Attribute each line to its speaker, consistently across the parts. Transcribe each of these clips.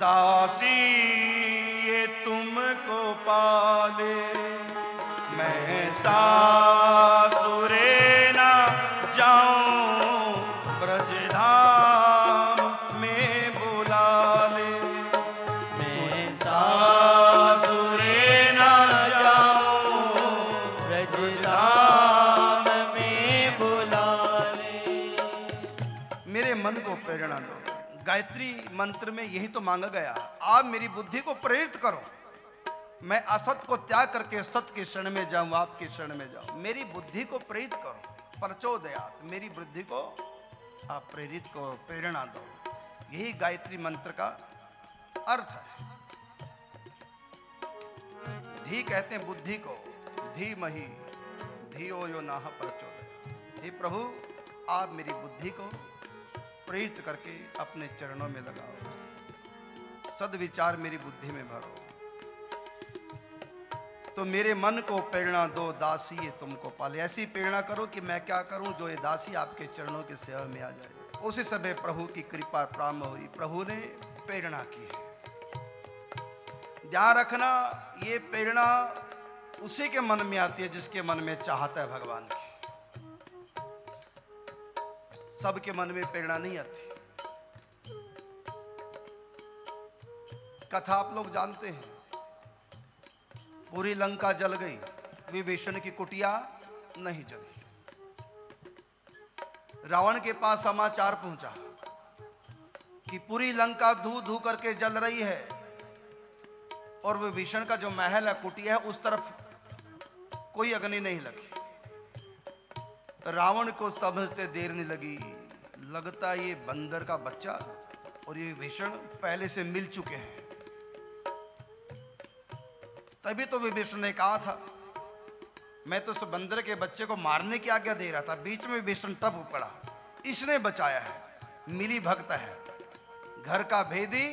Speaker 1: दासी ये तुमको पाले। मैं सासुरे
Speaker 2: मंत्र में यही तो मांगा गया, आप मेरी बुद्धि को प्रेरित करो। मैं असत को त्याग करके सत के शरण में जाऊँ आपके शरण में जाऊँ। मेरी बुद्धि को प्रेरित करो परचोदयात मेरी बुद्धि को आप प्रेरित करो प्रेरणा दो। यही गायत्री मंत्र का अर्थ है। धी कहते हैं बुद्धि को, धी मही, धियो यो नाह परचोदय हे प्रभु, आप मेरी बुद्धि को प्रेरित करके अपने चरणों में लगाओ। सदविचार मेरी बुद्धि में भरो। तो मेरे मन को प्रेरणा दो, दासी ये तुमको पाले। ऐसी प्रेरणा करो कि मैं क्या करूँ जो ये दासी आपके चरणों के सेवा में आ जाए। उसी समय प्रभु की कृपा प्रारंभ हुई। प्रभु ने प्रेरणा की है। ध्यान रखना, ये प्रेरणा उसी के मन में आती है जिसके मन में चाहता है भगवान की। सबके मन में प्रेरणा नहीं आती। कथा आप लोग जानते हैं। पूरी लंका जल गई, विभीषण की कुटिया नहीं जली। रावण के पास समाचार पहुँचा कि पूरी लंका धू धू करके जल रही है और विभीषण का जो महल है, कुटिया है, उस तरफ़ कोई अग्नि नहीं लगी। रावण को समझते देर नहीं लगी। लगता ये बंदर का बच्चा और ये विभीषण पहले से मिल चुके हैं। तभी तो विभीषण ने कहा था, मैं तो उस बंदर के बच्चे को मारने की आज्ञा दे रहा था। बीच में विभीषण टप पड़ा। इसने बचाया है। मिली भक्त है। घर का भेदी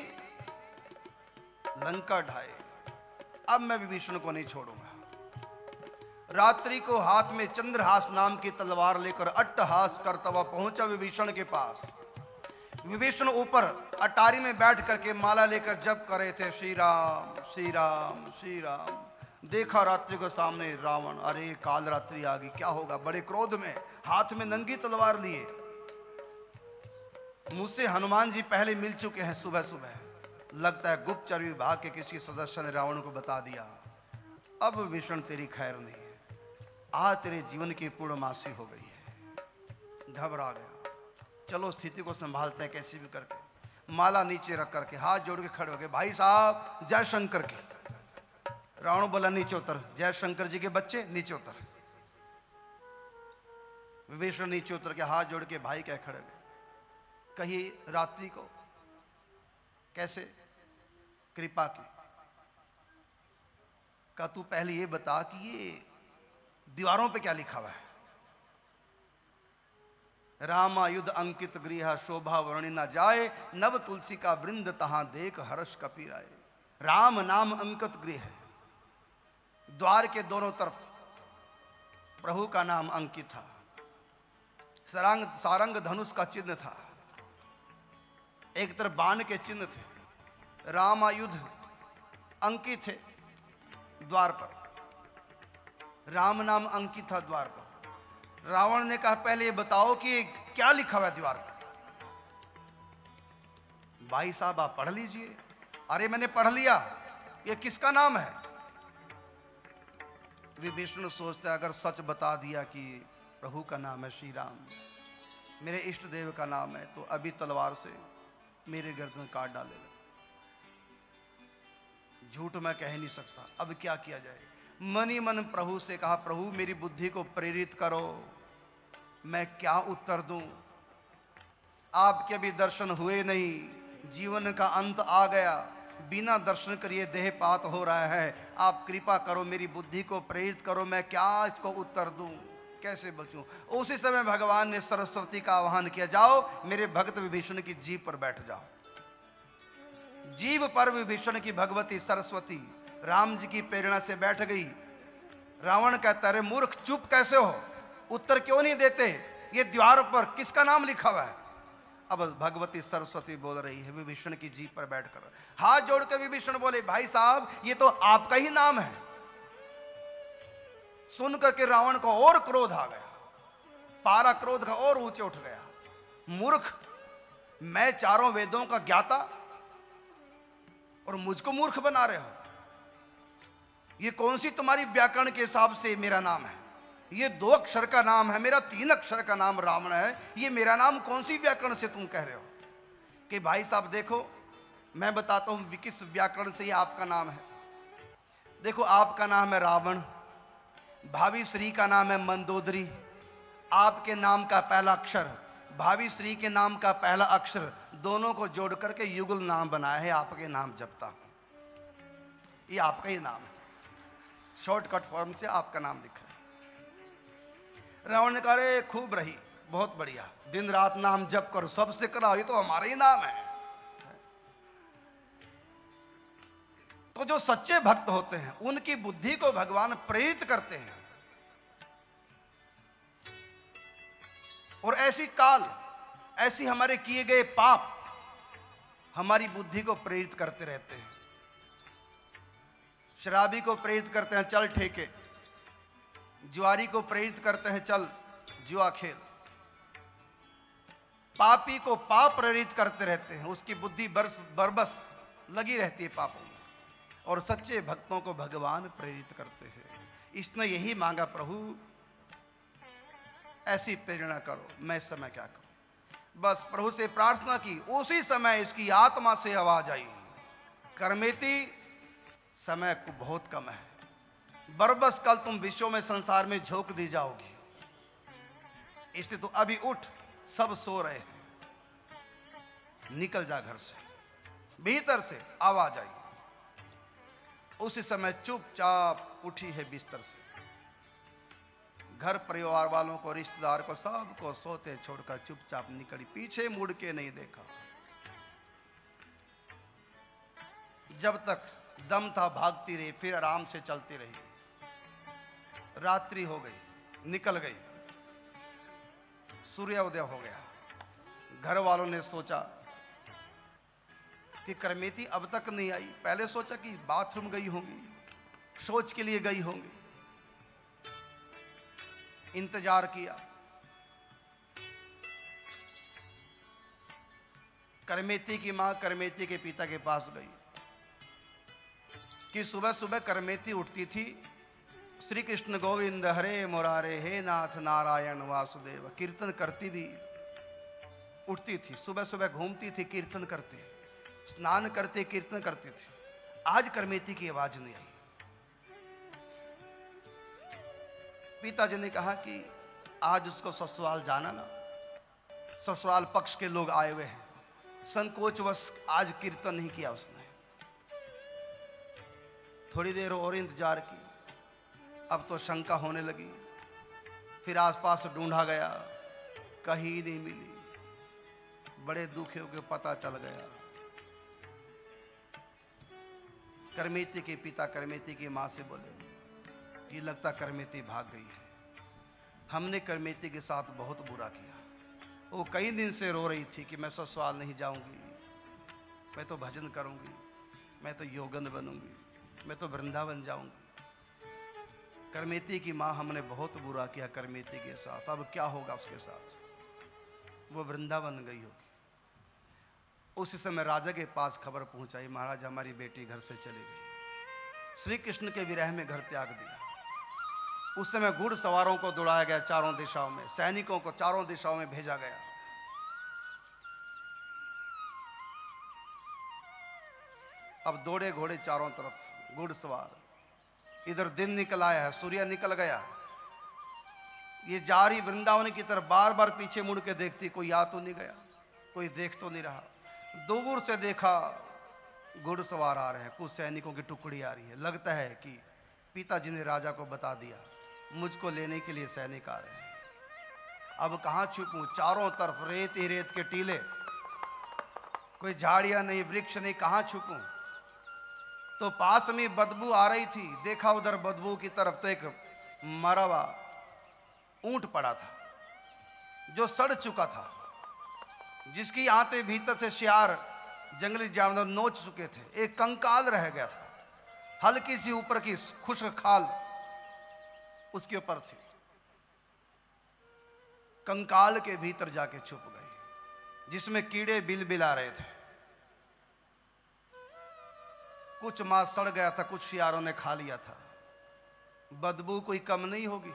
Speaker 2: लंका ढाए। अब मैं विभीषण को नहीं छोड़ूँगा। रात्रि को हाथ में चंद्रहास नाम की तलवार लेकर अट्टहास करता हुआ पहुँचा विभीषण के पास। विभीषण ऊपर अटारी में बैठ करके माला लेकर जप करे थे श्री राम श्री राम श्री राम देखा रात्रि को सामने रावण। अरे, काल रात्रि आ गई, क्या होगा? बड़े क्रोध में हाथ में नंगी तलवार लिए। मुझसे हनुमान जी पहले मिल चुके हैं सुबह सुबह लगता है गुप्तचर विभाग के किसी सदस्य ने रावण को बता दिया। अब विष्णु तेरी खैर नहीं। आज तेरे जीवन की पूर्णमासी हो गई है। घबरा गया। चलो स्थिति को संभालते हैं, कैसे भी करके। माला नीचे रख करके, हाथ जोड़ के खड़े हो गए भाई साहब जय शंकर के। रावण बोला, नीचे उतर। जय शंकर जी के बच्चे, नीचे उतर। विभीषण नीचे उतर के हाथ जोड़ के भाई कह खड़े गए कही रात्रि को कैसे? कृपा की। का तू पहले ये बता कि ये दीवारों पे क्या लिखा हुआ है? रामायुध अंकित गृह, शोभा वर्णि न जाए, नव तुलसी का वृंद तहां देख, हर्ष कपीराए राम नाम अंकित गृह द्वार के दोनों तरफ़ प्रभु का नाम अंकित था। सारंग सारंग धनुष का चिन्ह था। एक तरफ़ बाण के चिन्ह थे। रामायुध अंकित थे। द्वार पर राम नाम अंकित था द्वार पर रावण ने कहा, पहले ये बताओ कि क्या लिखा हुआ दीवार पर भाई साहब, आप पढ़ लीजिए। अरे, मैंने पढ़ लिया। ये किसका नाम है? विभीषण सोचता अगर सच बता दिया कि प्रभु का नाम है श्री राम मेरे इष्ट देव का नाम है तो अभी तलवार से मेरे गर्दन काट डालेगा। झूठ मैं कह नहीं सकता। अब क्या किया जाए? मनी मन प्रभु से कहा, प्रभु, मेरी बुद्धि को प्रेरित करो। मैं क्या उत्तर दूँ? आपके भी दर्शन हुए नहीं। जीवन का अंत आ गया। बिना दर्शन करिए देहपात हो रहा है। आप कृपा करो, मेरी बुद्धि को प्रेरित करो। मैं क्या इसको उत्तर दूँ? कैसे बचूं? उसी समय भगवान ने सरस्वती का आह्वान किया, जाओ, मेरे भक्त विभीषण की जीव पर बैठ जाओ। जीव पर विभीषण की भगवती सरस्वती। राम जी की प्रेरणा से बैठ गई। रावण कहता, अरे मूर्ख, चुप कैसे हो? उत्तर क्यों नहीं देते? ये द्वार पर किसका नाम लिखा हुआ है? अब भगवती सरस्वती बोल रही है, विभीषण की जीप पर बैठकर। हाथ जोड़ के विभीषण बोले, भाई साहब, ये तो आपका ही नाम है। सुन करके रावण को और क्रोध आ गया। पारा क्रोध का और ऊँचे उठ गया। मूर्ख, मैं चारों वेदों का ज्ञाता और मुझको मूर्ख बना रहे हो। ये कौन सी तुम्हारी व्याकरण के हिसाब से मेरा नाम है? ये दो अक्षर का नाम है, मेरा तीन अक्षर का नाम रावण है। ये मेरा नाम कौन सी व्याकरण से तुम कह रहे हो? कि भाई साहब देखो, मैं बताता हूँ किस व्याकरण से ये आपका नाम है। देखो, आपका नाम है रावण, भावी श्री का नाम है मंदोदरी, आपके नाम का पहला अक्षर, भावी श्री के नाम का पहला अक्षर, दोनों को जोड़ करके युगल नाम बनाया है, आपके नाम जपता हूँ। ये आपका ही नाम है। शॉर्टकट फॉर्म से आपका नाम लिखा है। रावण ने कहा "अरे, खूब रही बहुत बढ़िया। दिन रात नाम जप करो सबसे कराओ ये तो हमारा ही नाम है। तो जो सच्चे भक्त होते हैं उनकी बुद्धि को भगवान प्रेरित करते हैं। और ऐसी काल ऐसी हमारे किए गए पाप हमारी बुद्धि को प्रेरित करते रहते हैं। शराबी को प्रेरित करते हैं, चल ठेके। जुआरी को प्रेरित करते हैं, चल जुआ खेल। पापी को पाप प्रेरित करते रहते हैं, उसकी बुद्धि बरबस लगी रहती है पापों में। और सच्चे भक्तों को भगवान प्रेरित करते हैं। इसने यही मांगा, प्रभु, ऐसी प्रेरणा करो, मैं इस समय क्या करूँ? बस प्रभु से प्रार्थना की, उसी समय इसकी आत्मा से आवाज़ आई। करमेती समय को बहुत कम है। बरबस कल तुम विश्व में संसार में झोंक दी जाओगी। इसलिए तो अभी उठ, सब सो रहे हैं। निकल जा घर से। भीतर से आवाज़ आई। उसी समय चुपचाप उठी है बिस्तर से। घर परिवार वालों को, रिश्तेदार को, सबको सोते छोड़कर चुपचाप निकली। पीछे मुड़ के नहीं देखा। जब तक दम था, भागती रही, फिर आराम से चलती रही। रात्रि हो गई, निकल गई। सूर्योदय हो गया। घर वालों ने सोचा कि करमेती अब तक नहीं आई। पहले सोचा कि बाथरूम गई होंगी, शौच के लिए गई होंगी। इंतज़ार किया। करमेती की माँ करमेती के पिता के पास गई। कि सुबह सुबह करमेती उठती थी। श्री कृष्ण गोविंद, हरे मुरारे, हे नाथ नारायण वासुदेव, कीर्तन करती भी उठती थी। सुबह सुबह घूमती थी, कीर्तन करती, स्नान करते, कीर्तन करती थी। आज करमेती की आवाज़ नहीं आई। पिताजी ने कहा कि आज उसको ससुराल जाना ना। ससुराल पक्ष के लोग आए हुए हैं। संकोचवश आज कीर्तन नहीं किया उसने। थोड़ी देर और इंतज़ार की। अब तो शंका होने लगी। फिर आसपास ढूंढा गया। कहीं नहीं मिली। बड़े दुखे के पता चल गया। करमेती के पिता करमेती की माँ से बोले कि लगता करमेती भाग गई है। हमने करमेती के साथ बहुत बुरा किया। वो कई दिन से रो रही थी कि मैं ससुराल नहीं जाऊँगी। मैं तो भजन करूँगी। मैं तो योगन बनूँगी। मैं तो वृंदावन जाऊँगी। करमेती की माँ हमने बहुत बुरा किया, करमेती के साथ। अब क्या होगा उसके साथ? वो वृंदावन गई होगी। उसी समय राजा के पास खबर पहुंचाई, महाराज हमारी बेटी घर से चली गई। श्री कृष्ण के विरह में घर त्याग दिया। उस समय घुड़ सवारों को दौड़ाया गया चारों दिशाओं में, सैनिकों को चारों दिशाओं में भेजा गया। अब दौड़े घोड़े चारों तरफ़। घुड़ सवार इधर दिन निकल आया है, सूर्य निकल गया ये जा रही वृंदावन की तरफ़ बार बार पीछे मुड़ के देखती, कोई आ तो नहीं गया, कोई देख तो नहीं रहा। दूर से देखा घुड़सवार आ रहे हैं, कुछ सैनिकों की टुकड़ी आ रही है। लगता है कि पिताजी ने राजा को बता दिया, मुझको लेने के लिए सैनिक आ रहे हैं। अब कहाँ छुपूं? चारों तरफ़ रेत ही रेत के टीले। कोई झाड़ियाँ नहीं, वृक्ष नहीं, कहाँ छुपूं? तो पास में बदबू आ रही थी। देखा उधर बदबू की तरफ़ तो एक मरा ऊँट पड़ा था, जो सड़ चुका था, जिसकी आते भीतर से शियार जंगली जानवर नोच चुके थे। एक कंकाल रह गया था, हल्की सी ऊपर की खुश्क खाल उसके ऊपर थी। कंकाल के भीतर जाके छुप गई, जिसमें कीड़े बिल बिला रहे थे। कुछ मांस सड़ गया था, कुछ शियारों ने खा लिया था। बदबू कोई कम नहीं होगी।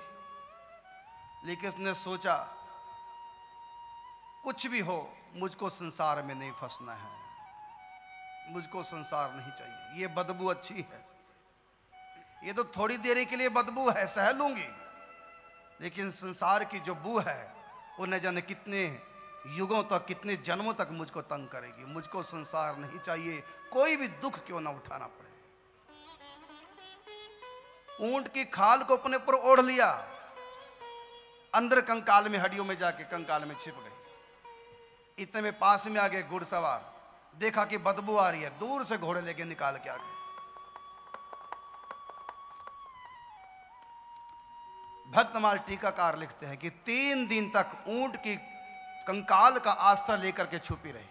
Speaker 2: लेकिन उसने सोचा, कुछ भी हो, मुझको संसार में नहीं फंसना है। मुझको संसार नहीं चाहिए। ये बदबू अच्छी है। ये तो थोड़ी देरी के लिए बदबू है, सह लूँगी। लेकिन संसार की जो बू है, वो न जाने कितने युगों तक, कितने जन्मों तक मुझको तंग करेगी। मुझको संसार नहीं चाहिए। कोई भी दुख क्यों ना उठाना पड़े। ऊँट की खाल को अपने ऊपर ओढ़ लिया। अंदर कंकाल में, हड्डियों में जाके कंकाल में छिप गई। इतने में पास में आ गए घुड़सवार। देखा कि बदबू आ रही है। दूर से घोड़े लेके निकाल के आ गए। भक्तमाल टीकाकार लिखते हैं कि तीन दिन तक ऊँट की कंकाल का आस्था लेकर के छुपी रही।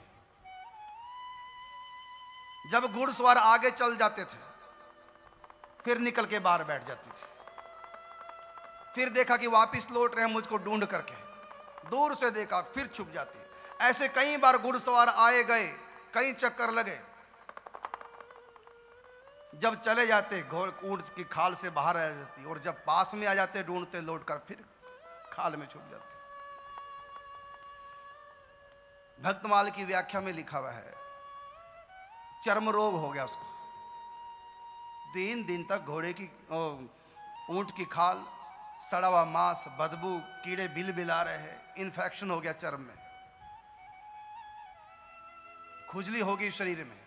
Speaker 2: जब घुड़सवार आगे चल जाते थे, फिर निकल के बाहर बैठ जाती थी। फिर देखा कि वापस लौट रहे हैं मुझको ढूंढ करके। दूर से देखा, फिर छुप जाती। ऐसे कई बार घुड़सवार आए गए, कई चक्कर लगे। जब चले जाते, घोड़ ऊँट की खाल से बाहर आ जाती और जब पास में आ जाते, ढूंढते लौट कर फिर खाल में छुप जाती। भक्तमाल की व्याख्या में लिखा हुआ है। चर्म रोग हो गया उसको। तीन दिन तक घोड़े की ऊँट की खाल सड़ा हुआ मांस, बदबू, कीड़े बिल बिला रहे हैं। इन्फेक्शन हो गया चर्म में। खुजली होगी शरीर में।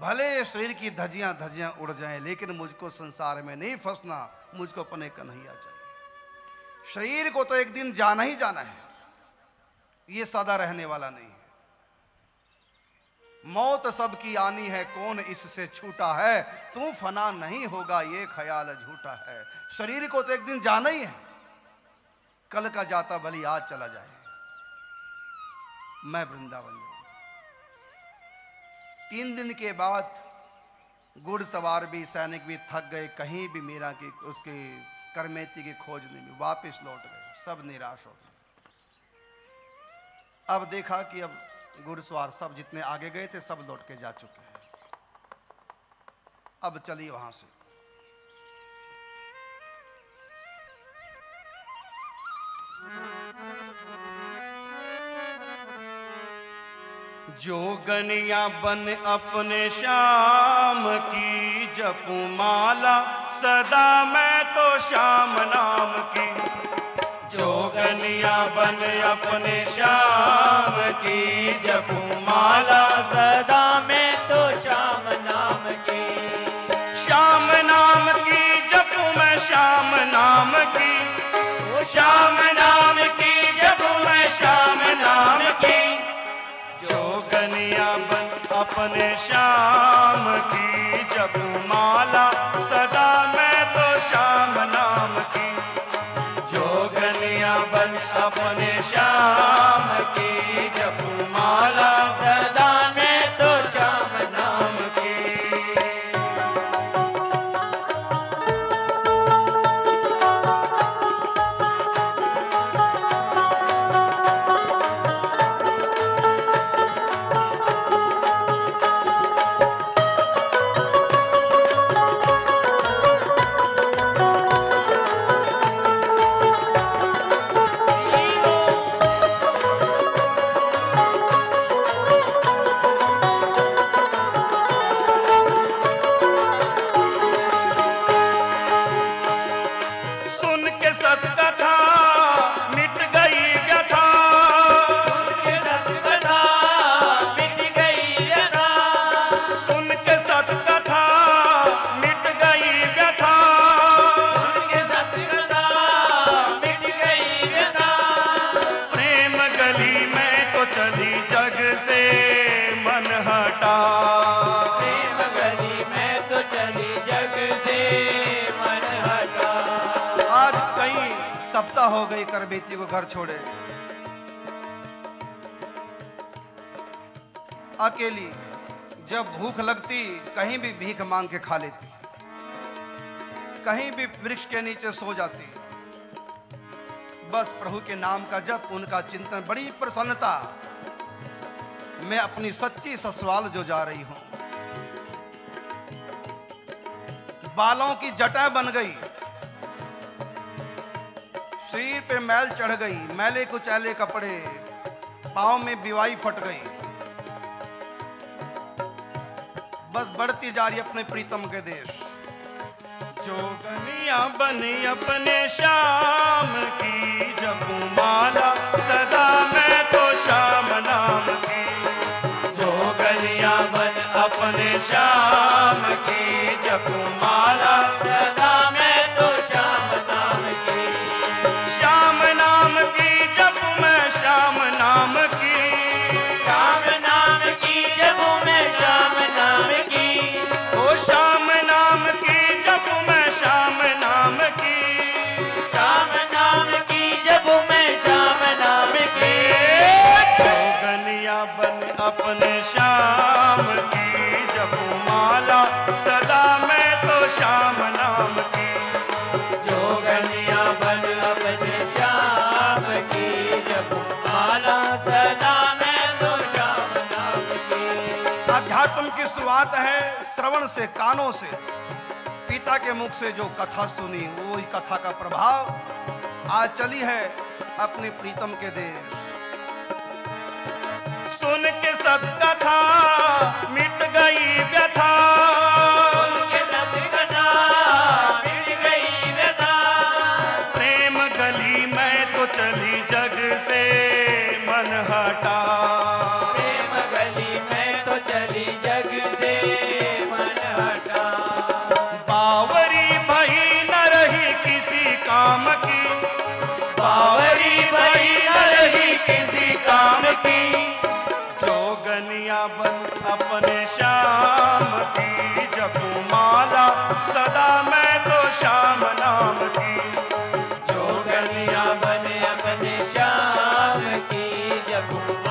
Speaker 2: भले शरीर की धजियाँ धजियाँ उड़ जाएँ, लेकिन मुझको संसार में नहीं फंसना, मुझको अपने कन्हैया चाहिए। शरीर को तो एक दिन जाना ही जाना है। ये सदा रहने वाला नहीं है। मौत सबकी आनी है, कौन इससे छूटा है? तू फना नहीं होगा, ये ख्याल झूठा है। शरीर को तो एक दिन जाना ही है। कल का जाता भली आज चला जाए। मैं वृंदावन जाऊँगा। तीन दिन के बाद घुड़सवार भी, सैनिक भी थक गए, कहीं भी मीरा की, उसकी करमेती की खोज नहीं वापिस लौट गए। सब निराश हो गए। अब देखा कि अब घुड़सवार सब जितने आगे गए थे, सब लौट के जा चुके हैं। अब चलिए वहाँ से।
Speaker 1: जोगनिया बन अपने श्याम की जपू माला सदा मैं तो श्याम नाम की जोगनिया बन अपने श्याम की जपू माला
Speaker 3: सदा मैं तो श्याम नाम की।
Speaker 1: श्याम नाम की जपू मैं श्याम नाम की।
Speaker 3: वो
Speaker 1: श्याम नाम की जपू मैं श्याम नाम की। जोगनिया बन अपने श्याम की जपू माला सदा मैं
Speaker 2: घर छोड़े। अकेली, जब भूख लगती, कहीं भी भीख मांग के खा लेती। कहीं भी वृक्ष के नीचे सो जाती। बस प्रभु के नाम का जब उनका चिंतन, बड़ी प्रसन्नता। मैं अपनी सच्ची ससुराल जो जा रही हूँ। बालों की जटा बन गई। पे मैल चढ़ गई, मैले कुचैले कपड़े, पाँव में बिवाई फट गई। बस बढ़ती जा रही अपने प्रीतम के देश।
Speaker 1: जोगनिया बनी अपने श्याम की जब माला सदा मैं तो श्याम नाम की। जोगनिया बन अपने श्याम की जब माला
Speaker 3: सदा
Speaker 2: श्रवण से कानों से पिता के मुख से जो कथा सुनी वो ही कथा का प्रभाव आज चली है अपने प्रीतम के देश।
Speaker 1: सुन के सब कथा मिट गई व्यथा।
Speaker 3: के सतकथा मिट गई व्यथा।
Speaker 1: प्रेम गली मैं तो चली जग से मन हटा बावरी भई न रही किसी काम की।
Speaker 3: बावरी भई न रही किसी काम की।
Speaker 1: जोगनिया बन अपने श्याम की। जप माला सदा मैं तो श्याम नाम की।
Speaker 3: जोगनिया बने अपने श्याम की जब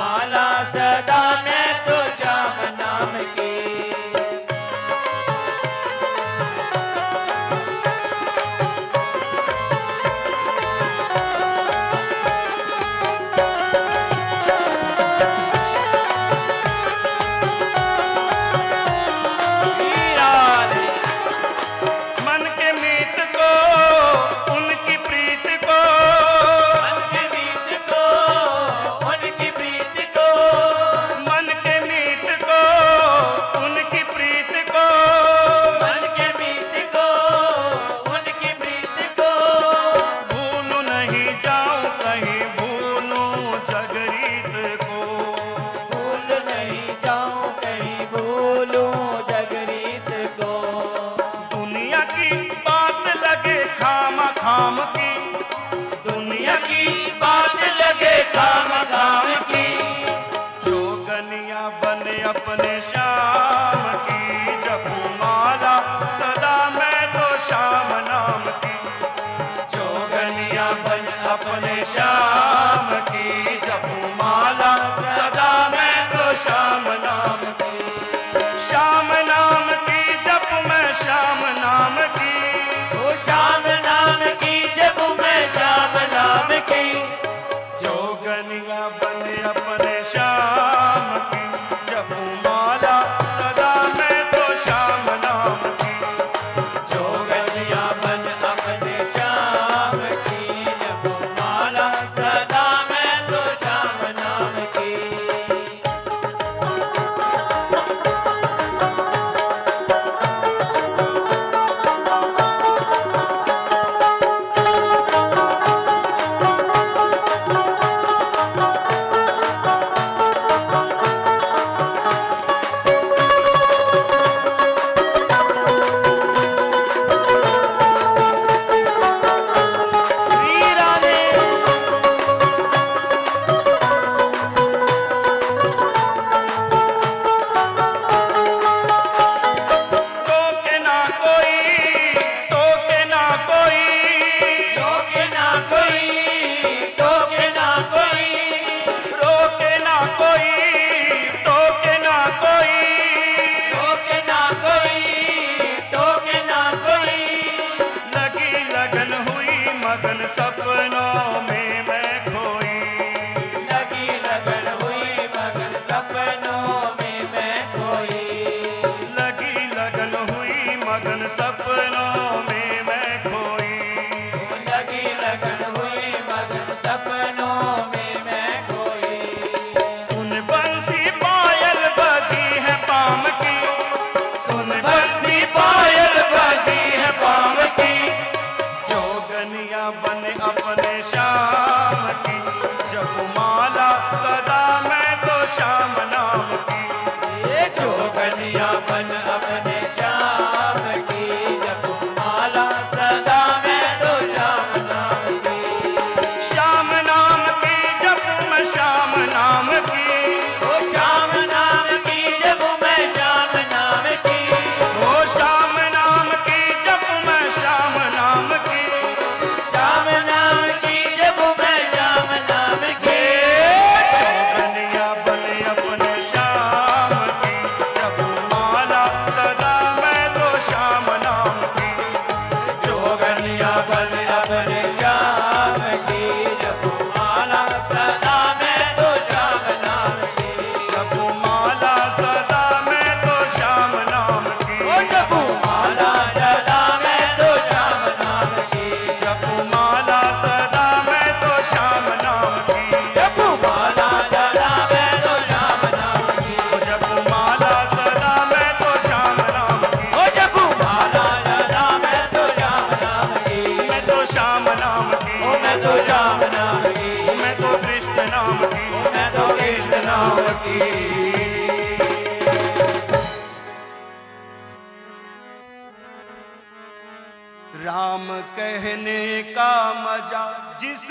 Speaker 3: की
Speaker 1: जब मैं श्याम नाम की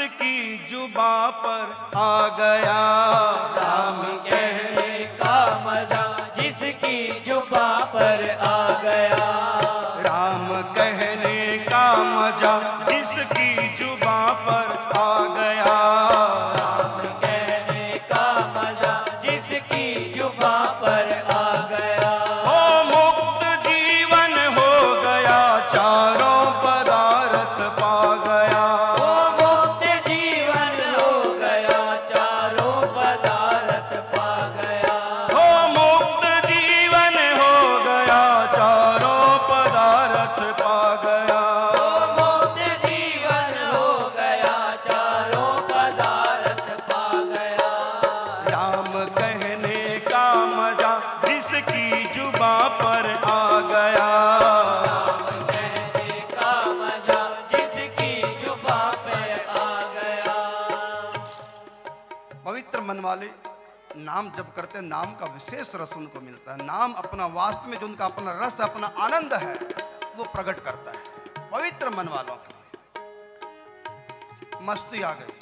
Speaker 1: जिसकी जुबा पर आ गया।
Speaker 3: राम कहने का मज़ा जिसकी जुबा पर आ गया।
Speaker 1: राम कहने का मज़ा
Speaker 2: नाम जब करते हैं, नाम का विशेष रस उनको मिलता है। नाम अपना वास्तव में जो उनका अपना रस अपना आनंद है, वो प्रकट करता है। पवित्र मन वालों के मस्ती आ गई।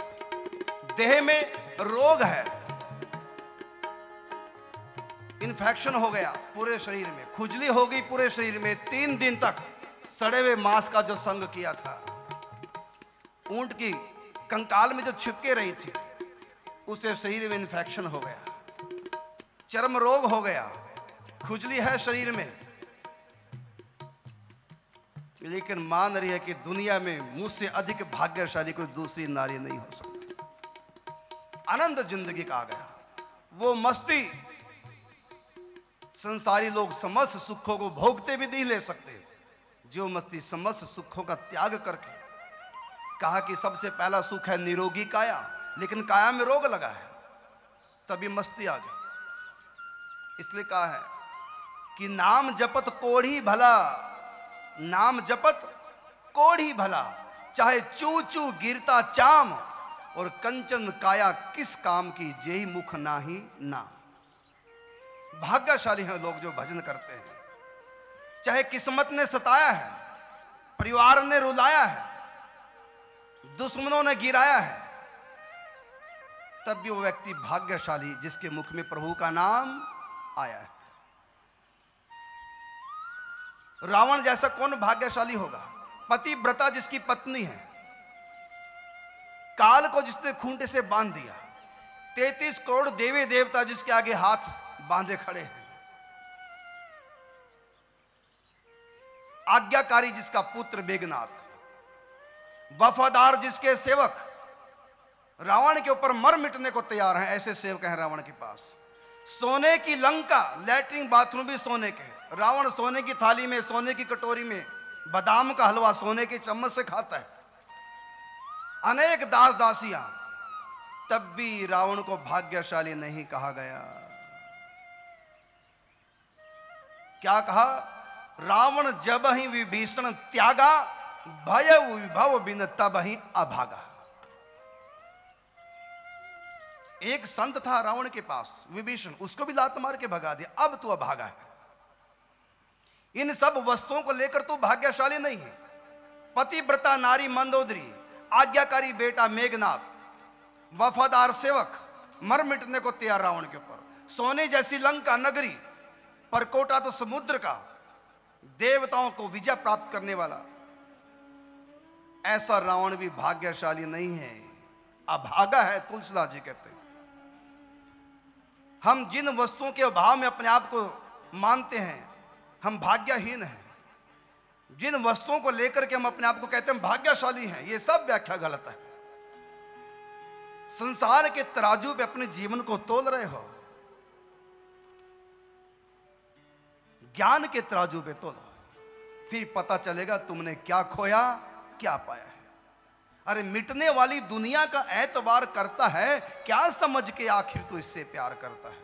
Speaker 2: देह में रोग है। इन्फेक्शन हो गया पूरे शरीर में। खुजली हो गई पूरे शरीर में तीन दिन तक। सड़े हुए मांस का जो संग किया था, ऊँट की कंकाल में जो छिपके रही थी, उसे शरीर में इन्फेक्शन हो गया। चर्म रोग हो गया, खुजली है शरीर में। लेकिन मान रही है कि दुनिया में मुझसे अधिक भाग्यशाली कोई दूसरी नारी नहीं हो सकती। आनंद ज़िंदगी का आ गया। वो मस्ती, संसारी लोग समस्त सुखों को भोगते भी नहीं ले सकते। जो मस्ती समस्त सुखों का त्याग करके कहा कि सबसे पहला सुख है निरोगी काया, लेकिन काया में रोग लगा है, तभी मस्ती आ गई इसलिए कहा है कि नाम जपत कोढ़ी भला, नाम जपत कोढ़ी भला, चाहे चू चू गिरता चाम और कंचन काया किस काम की जेही मुख ना ही नाम। भाग्यशाली हैं लोग जो भजन करते हैं। चाहे किस्मत ने सताया है, परिवार ने रुलाया है, दुश्मनों ने गिराया है, तब भी वो व्यक्ति भाग्यशाली, जिसके मुख में प्रभु का नाम आया है। रावण जैसा कौन भाग्यशाली होगा? पति पतिव्रता जिसकी पत्नी है, काल को जिसने खूंटे से बाँध दिया, तैतीस करोड़ देवी देवता जिसके आगे हाथ बांधे खड़े हैं। आज्ञाकारी जिसका पुत्र बेगनाथ वफादार जिसके सेवक रावण के ऊपर मर मिटने को तैयार हैं, ऐसे सेवक हैं रावण के पास। सोने की लंका लैट्रिन बाथरूम भी सोने के रावण सोने की थाली में, सोने की कटोरी में, बादाम का हलवा सोने की चम्मच से खाता है। अनेक दास दासियाँ तब भी रावण को भाग्यशाली नहीं कहा गया। क्या कहा? रावण जब ही विभीषण त्यागा, भय विभव बिन तब ही अभागा। एक संत था रावण के पास, विभीषण, उसको भी लात मार के भगा दिया। अब तू अभागा है। इन सब वस्तुओं को लेकर तू भाग्यशाली नहीं है। पतिव्रता नारी मंदोदरी, आज्ञाकारी बेटा मेघनाथ, वफादार सेवक, मर मिटने को तैयार रावण के ऊपर। सोने जैसी लंका नगरी परकोटा तो समुद्र का। देवताओं को विजय प्राप्त करने वाला। ऐसा रावण भी भाग्यशाली नहीं है। अभागा है तुलसीदास जी कहते हैं। हम जिन वस्तुओं के अभाव में अपने आप को मानते हैं, हम भाग्यहीन हैं। जिन वस्तुओं को लेकर के हम अपने आप को कहते हैं भाग्यशाली हैं, ये सब व्याख्या गलत है। संसार के तराजू पे अपने जीवन को तोल रहे हो। ज्ञान के तराजू पे तोलो। फिर पता चलेगा तुमने क्या खोया, क्या पाया है। अरे मिटने वाली दुनिया का एतबार करता है, क्या समझ के आखिर तू इससे प्यार करता है?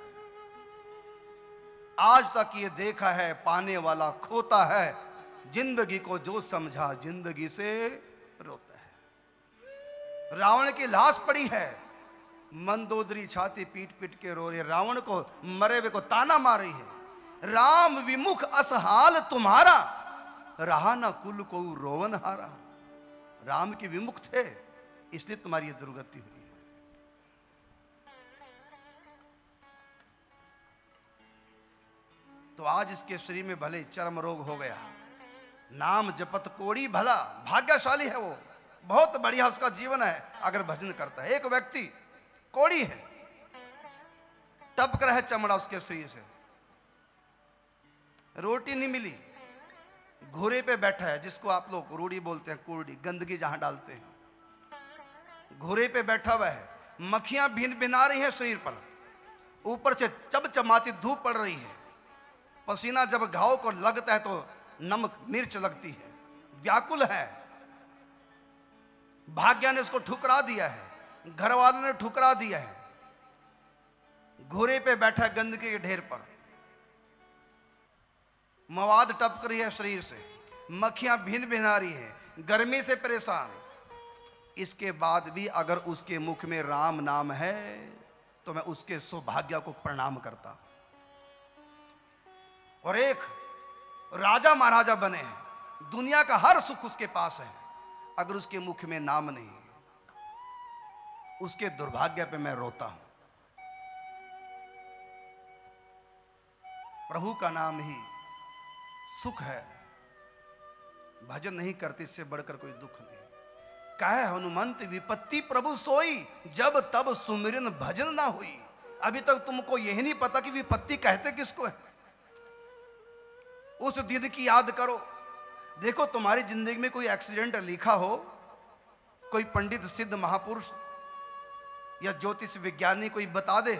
Speaker 2: आज तक ये देखा है, पाने वाला खोता है, ज़िंदगी को जो समझा ज़िंदगी से रोता है। रावण की लाश पड़ी है, मंदोदरी छाती पीट पीट के रो रही रावण को, मरे हुए को ताना मार रही है। राम विमुख असहाल तुम्हारा, रहा ना कुल को रोवन हारा राम के विमुख थे, इसलिए तुम्हारी ये दुर्गति हुई है। तो आज इसके शरीर में भले चरम रोग हो गया, नाम जपत कोड़ी भला, भाग्यशाली है वो, बहुत बढ़िया उसका जीवन है, अगर भजन करता है। एक व्यक्ति कोड़ी है, टपक रहा है चमड़ा उसके शरीर से, रोटी नहीं मिली। घोड़े पे बैठा है, जिसको आप लोग रूढ़ी बोलते हैं, कुर्डी, गंदगी जहाँ डालते हैं। घोड़े पे बैठा हुआ है, मक्खियाँ भिन भिना रही हैं शरीर पर। ऊपर से चमचमाती धूप पड़ रही है। पसीना जब घाव को लगता है तो नमक, मिर्च लगती है। व्याकुल है। भाग्य ने उसको ठुकरा दिया है। घर वालों ने ठुकरा दिया है। घोड़े पे बैठा गंदगी के ढेर पर। मवाद टपक रही है शरीर से। मक्खियाँ भिन भिना रही है। गर्मी से परेशान। इसके बाद भी अगर उसके मुख में राम नाम है तो मैं उसके सौभाग्य को प्रणाम करता और एक राजा महाराजा बने हैं। दुनिया का हर सुख उसके पास है। अगर उसके मुख में नाम नहीं, उसके दुर्भाग्य पे मैं रोता हूँ। प्रभु का नाम ही सुख है। भजन नहीं करते, इससे बढ़कर कोई दुख नहीं। कहे हनुमंत, विपत्ति प्रभु सोई, जब तब सुमिरन भजन ना हुई। अभी तक तुमको यही नहीं पता कि विपत्ति कहते किसको है। उस दिन की याद करो। देखो, तुम्हारी ज़िंदगी में कोई एक्सीडेंट लिखा हो, कोई पंडित, सिद्ध महापुरुष या ज्योतिष विज्ञानी कोई बता दे,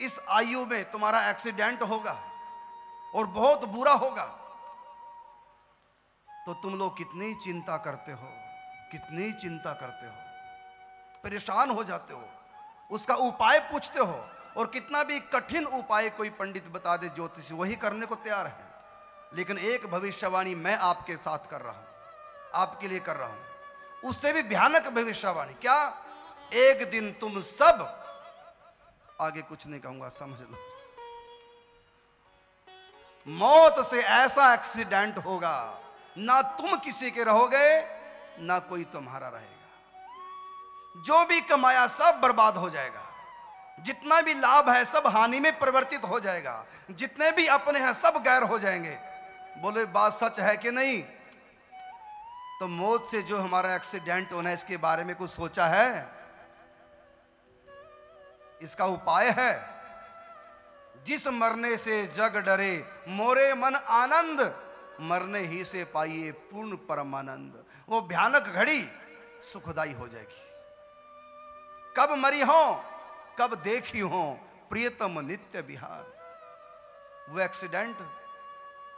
Speaker 2: इस आयु में तुम्हारा एक्सीडेंट होगा। और बहुत बुरा होगा। तो तुम लोग कितनी चिंता करते हो, कितनी चिंता करते हो। परेशान हो जाते हो, उसका उपाय पूछते हो और कितना भी कठिन उपाय कोई पंडित बता दे, ज्योतिषी, वही करने को तैयार है। लेकिन एक भविष्यवाणी मैं आपके साथ कर रहा हूँ, आपके लिए कर रहा हूँ। उससे भी भयानक भविष्यवाणी, क्या? एक दिन तुम सब, आगे कुछ नहीं कहूँगा, समझ लो। मौत से ऐसा एक्सीडेंट होगा, ना तुम किसी के रहोगे, ना कोई तुम्हारा रहेगा। जो भी कमाया सब बर्बाद हो जाएगा। जितना भी लाभ है सब हानि में परिवर्तित हो जाएगा। जितने भी अपने हैं सब गैर हो जाएँगे। बोले, बात सच है कि नहीं? तो मौत से जो हमारा एक्सीडेंट होना है, इसके बारे में कुछ सोचा है? इसका उपाय है? जिस मरने से जग डरे, मोरे मन आनंद, मरने ही से पाइए पूर्ण परमानंद। वो भयानक घड़ी सुखदाई हो जाएगी। कब मरी हो, कब देखी हो, प्रियतम नित्य बिहार वो एक्सीडेंट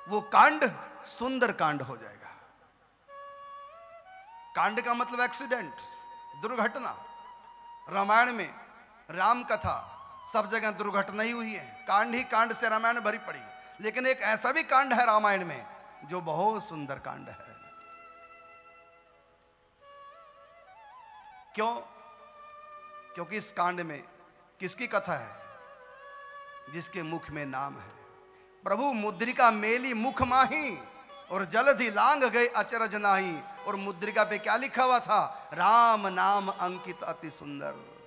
Speaker 2: वो कांड, सुंदर कांड हो जाएगा। कांड का मतलब एक्सीडेंट दुर्घटना। रामायण में राम कथा सब जगह दुर्घटना ही हुई है। कांड ही कांड से रामायण भरी पड़ी लेकिन एक ऐसा भी कांड है रामायण में, जो बहुत सुंदर कांड है। क्यों? क्योंकि इस कांड में किसकी कथा है? जिसके मुख में नाम है। प्रभु मुद्रिका मेली मुख माही और जलधि लांग गए अचरज नाही। और मुद्रिका पे क्या लिखा हुआ था? राम नाम अंकित अति सुंदर।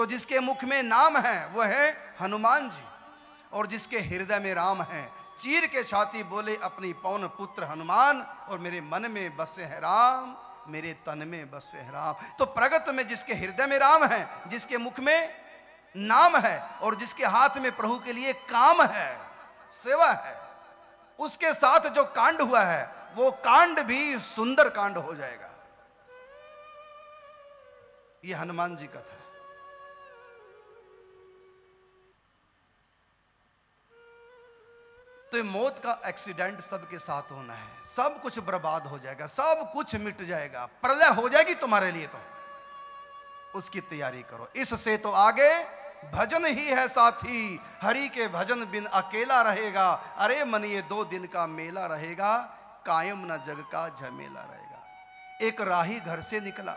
Speaker 2: तो जिसके मुख में नाम है वह है हनुमान जी। और जिसके हृदय में राम है, चीर के छाती बोले अपनी पौन पुत्र हनुमान, और मेरे मन में बसे है राम, मेरे तन में बसे है राम। तो प्रगत में जिसके हृदय में राम है, जिसके मुख में नाम है, और जिसके हाथ में प्रभु के लिए काम है, सेवा है, उसके साथ जो कांड हुआ है, वो कांड भी सुंदर कांड हो जाएगा। ये हनुमान जी का था। तो मौत का एक्सीडेंट सबके साथ होना है। सब कुछ बर्बाद हो जाएगा, सब कुछ मिट जाएगा। प्रलय हो जाएगी तुम्हारे लिए तो। उसकी तैयारी करो। इससे तो आगे भजन ही है साथी। हरि के भजन बिन अकेला रहेगा। अरे मन, ये दो दिन का मेला रहेगा। कायम न जग का झमेला रहेगा। एक राही घर से निकला।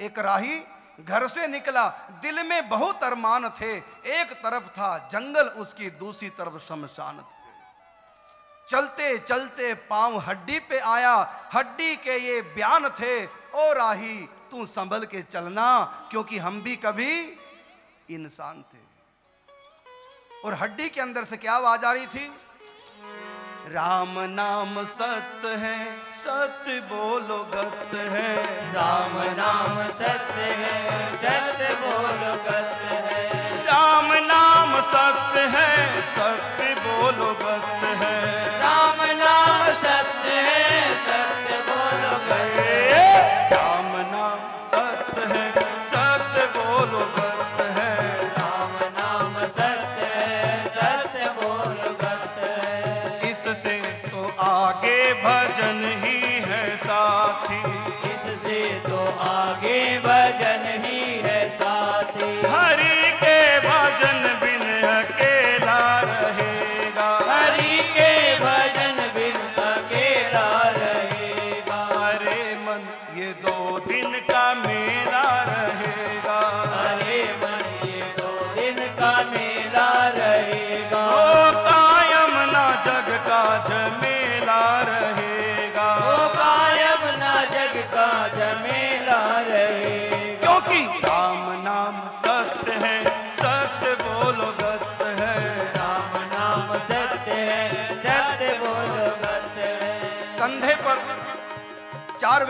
Speaker 2: एक राही घर से निकला। दिल में बहुत अरमान थे। एक तरफ़ था जंगल, उसकी दूसरी तरफ़ शमशान थे।
Speaker 4: चलते चलते पाँव हड्डी पे आया। हड्डी के ये बयान थे, ओ राही, तू संभल के चलना, क्योंकि हम भी कभी इंसान थे। और हड्डी के अंदर से क्या आवाज़ आ रही थी? राम नाम सत्य है, सत्य बोलो गत है।
Speaker 3: राम नाम सत्य है, सत्य बोलो सत्य है।
Speaker 2: नाम सत्य है सत्य बोलो गत है।
Speaker 3: राम नाम सत्य है सत्य बोलो
Speaker 2: ए, राम नाम सत्य है सत्य बोलो गत है।
Speaker 3: राम नाम सत्य है सत्य बोलो सत्य है।
Speaker 2: इससे तो आगे भजन ही है साथी।
Speaker 3: इससे तो आगे भजन ही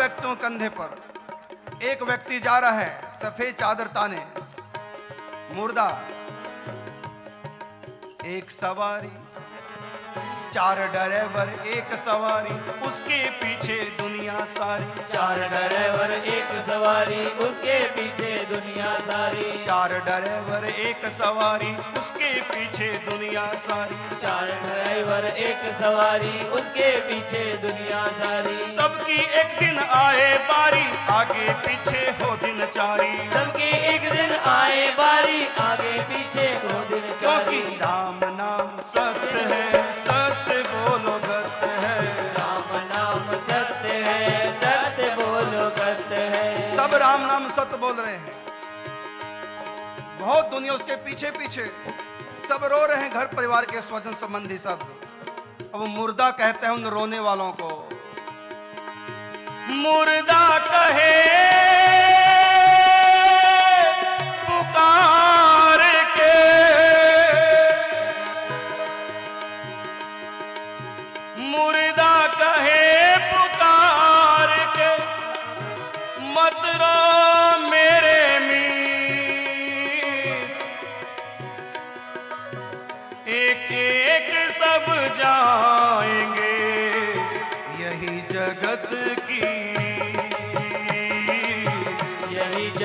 Speaker 4: व्यक्तियों कंधे पर। एक व्यक्ति जा रहा है सफ़ेद चादर ताने। मुर्दा। एक सवारी। चार ड्राइवर एक सवारी उसके पीछे दुनिया सारी।
Speaker 3: चार ड्राइवर एक सवारी उसके पीछे दुनिया सारी।
Speaker 2: चार ड्राइवर एक सवारी उसके पीछे दुनिया सारी।
Speaker 3: चार ड्राइवर एक सवारी उसके पीछे दुनिया सारी।
Speaker 2: सबकी एक दिन आए बारी आगे पीछे हो दिन चारी।
Speaker 3: सबके एक दिन आए बारी आगे पीछे को
Speaker 2: राम नाम सत्य बोल
Speaker 4: रहे हैं। बहुत दुनिया उसके पीछे पीछे। सब रो रहे हैं, घर परिवार के स्वजन संबंधी सब। अब मुर्दा कहते हैं उन रोने वालों को।
Speaker 2: मुर्दा कहे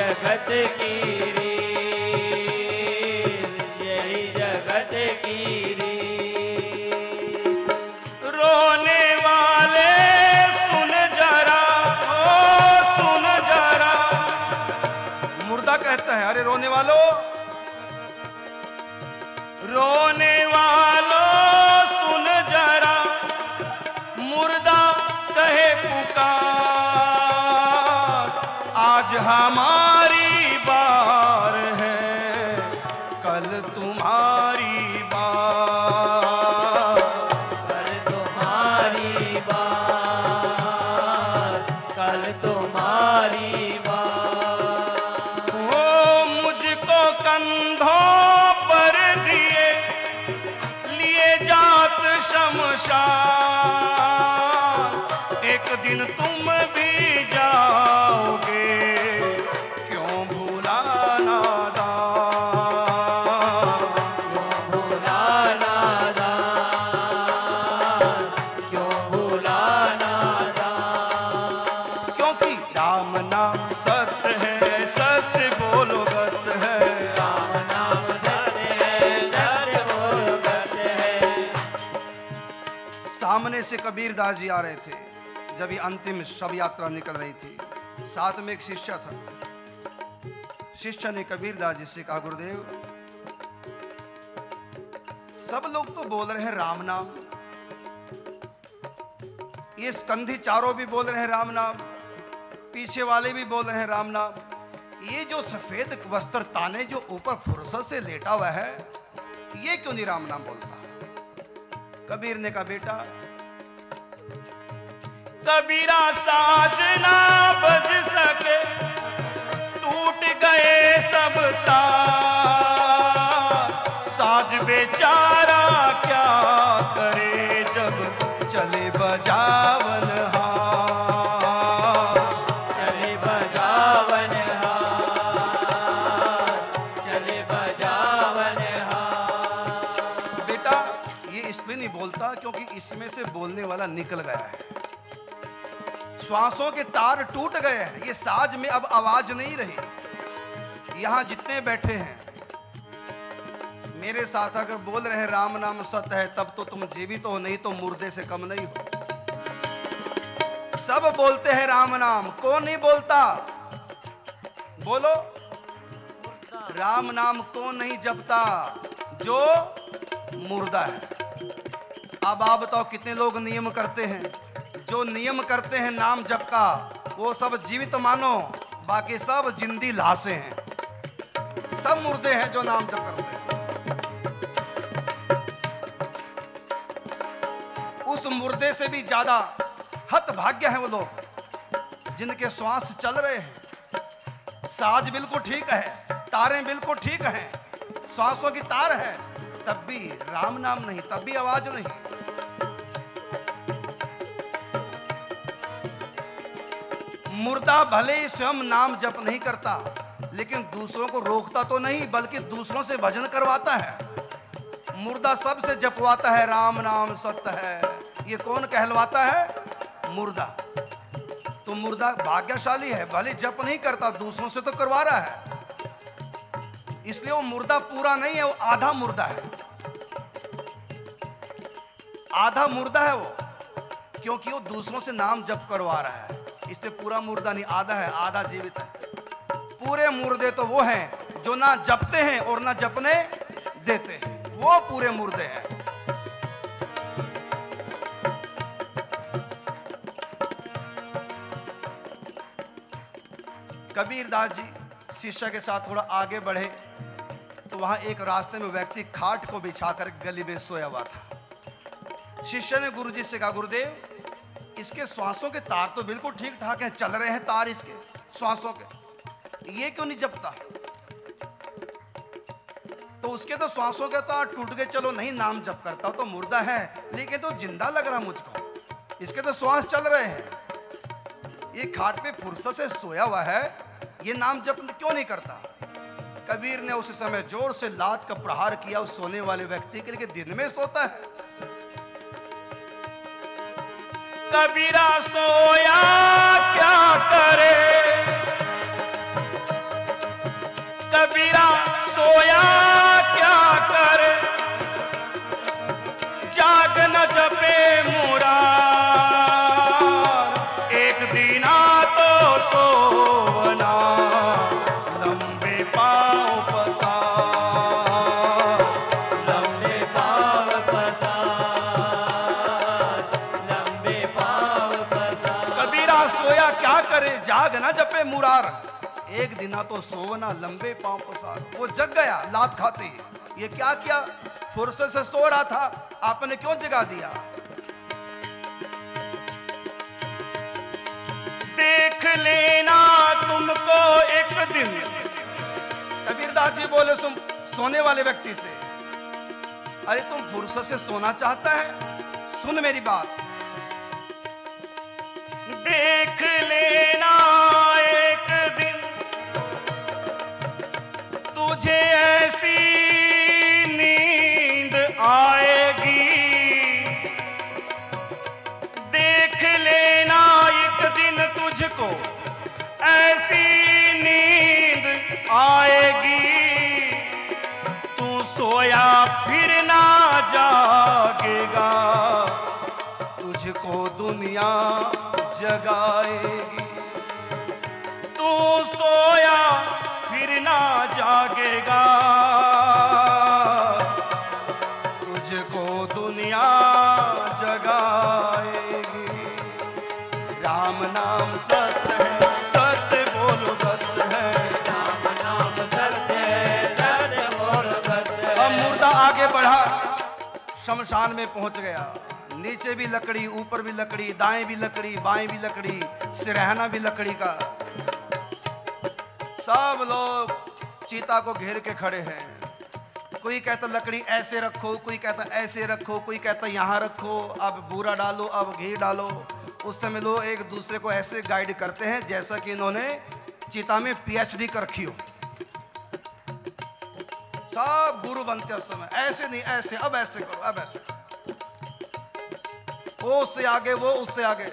Speaker 2: जगत की री जय जगत की दिन तुम भी जाओगे। क्यों भूला है
Speaker 4: सामने से कबीर दास जी आ रहे थे। जब ये अंतिम शव यात्रा निकल रही थी, साथ में एक शिष्य था। शिष्य ने कबीर दास जी से कहा, गुरुदेव, सब लोग तो बोल रहे हैं राम नाम। ये स्कंधी चारों भी बोल रहे हैं राम नाम, पीछे वाले भी बोल रहे हैं राम नाम। ये जो सफ़ेद वस्त्र ताने जो ऊपर फुर्सत से लेटा हुआ है, ये क्यों नहीं राम नाम बोलता?
Speaker 2: कबीर ने कहा, बेटा
Speaker 1: कबीरा साज ना बज सके, टूट गए सब साज बेचारा क्या करे जब चले बजावन हार।
Speaker 3: चले बजावन हार, चले बजावन हार।
Speaker 2: बेटा, ये इसलिए नहीं बोलता क्योंकि इसमें से बोलने वाला निकल गया है। श्वासों के तार टूट गए हैं। ये साज में अब आवाज़ नहीं रही। यहाँ जितने बैठे हैं, मेरे साथ अगर बोल रहे राम नाम सत्य है, तब तो तुम जीवित हो, नहीं तो मुर्दे से कम नहीं हो। सब बोलते हैं राम नाम, कौन नहीं बोलता? बोलो। राम नाम कौन नहीं जपता? जो मुर्दा है। अब आप बताओ, कितने लोग नियम करते हैं? जो नियम करते हैं नाम जप का, वो सब जीवित मानो, बाकी सब जिंदी लाशें हैं। सब मुर्दे हैं जो नाम जप करते हैं। उस मुर्दे से भी ज़्यादा हत भाग्य है वो लोग, जिनके श्वास चल रहे हैं। साज बिल्कुल ठीक है, तारें बिल्कुल ठीक हैं, श्वासों की तार है, तब भी राम नाम नहीं, तब भी आवाज़ नहीं। मुर्दा भले ही स्वयं नाम जप नहीं करता, लेकिन दूसरों को रोकता तो नहीं, बल्कि दूसरों से भजन करवाता है। मुर्दा सबसे जपवाता है, राम नाम सत्य है। ये कौन कहलवाता है? मुर्दा। तो मुर्दा भाग्यशाली है, भले जप नहीं करता, दूसरों से तो करवा रहा है। इसलिए वो मुर्दा पूरा नहीं है, वो आधा मुर्दा है। आधा मुर्दा है वो, क्योंकि वो दूसरों से नाम जप करवा रहा है। इसलिए पूरा मुर्दा नहीं, आधा है, आधा जीवित है। पूरे मुर्दे तो वो हैं जो ना जपते हैं और ना जपने देते हैं। वो पूरे मुर्दे हैं। कबीर दास जी शिष्य के साथ थोड़ा आगे बढ़े तो वहाँ एक रास्ते में व्यक्ति खाट को बिछाकर गली में सोया हुआ था। शिष्य ने गुरुजी से कहा, गुरुदेव इसके श्वासों के तार तो बिल्कुल ठीक ठाक हैं, चल रहे हैं तार इसके, श्वासों के। ये क्यों नहीं जपता? तो उसके तो श्वासों के तार टूट गए, चलो नहीं नाम जप करता तो मुर्दा है, लेकिन तो ज़िंदा लग रहा मुझको। इसके तो श्वास चल रहे हैं। ये खाट पे फुर्सत से सोया हुआ है, ये नाम जप क्यों नहीं करता? कबीर ने उस समय ज़ोर से लात का प्रहार किया, उस सोने वाले व्यक्ति के लिए दिन में सोता है।
Speaker 1: कबीरा सोया क्या करे? कबीरा सोया क्या करे? जाग न जपे मुरा एक दिना तो सोवना लंबे पाँव पसार।
Speaker 2: वो जग गया लात खाते। ही। ये क्या किया? फुर्सत से सो रहा था। आपने क्यों जगा दिया?
Speaker 1: देख लेना तुमको एक दिन।
Speaker 2: कबीरदास जी बोले सुन सोने वाले व्यक्ति से। अरे तुम फुर्सत से सोना चाहता है? सुन मेरी बात।
Speaker 1: देख लेना जागेगा,
Speaker 2: तुझको दुनिया जगाएगी।
Speaker 1: तू सोया, फिर ना जागेगा।
Speaker 2: तुझको दुनिया जगाएगी। राम नाम सत्य है। शमशान में पहुँच गया। नीचे भी लकड़ी, ऊपर भी लकड़ी, दाएँ भी लकड़ी, बाएँ भी लकड़ी, सिरहना भी लकड़ी का। सब लोग चीता को घेर के खड़े हैं। कोई कहता, लकड़ी ऐसे रखो, कोई कहता, ऐसे रखो, कोई कहता, यहाँ रखो, अब बूरा डालो, अब घी डालो। उस समय लोग एक दूसरे को ऐसे गाइड करते हैं, जैसा कि इन्होंने चिता में पीएचडी कर रखी हो। सब गुरु बनते उस समय। ऐसे नहीं, ऐसे, अब ऐसे करो, अब ऐसे। वो उससे आगे, वो उससे आगे।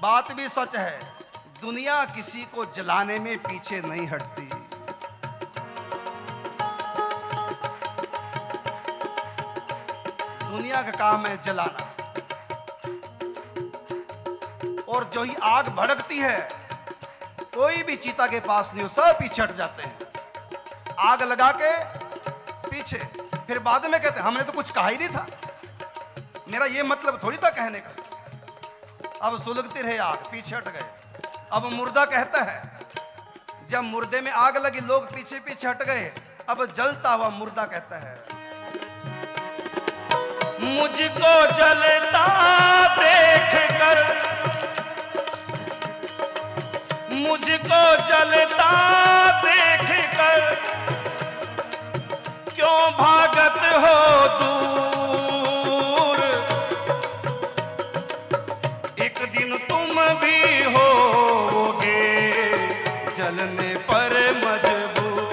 Speaker 2: बात भी सच है, दुनिया किसी को जलाने में पीछे नहीं हटती। दुनिया का काम है जलाना। और जो ही आग भड़कती है, कोई भी चीता के पास नहीं हो सब पीछे हट जाते हैं। आग लगा के पीछे। फिर बाद में कहते, हमने तो कुछ कहा ही नहीं था। मेरा ये मतलब थोड़ी था कहने का। अब सुलगती रहे आग, पीछे हट गए। अब मुर्दा कहता है, जब मुर्दे में आग लगी, लोग पीछे पीछे हट गए। अब जलता हुआ मुर्दा कहता है,
Speaker 1: मुझको जलता देख कर। मुझको जलता देख क्यों भागत हो दूर। एक दिन तुम भी होगे जलने पर मजबूर।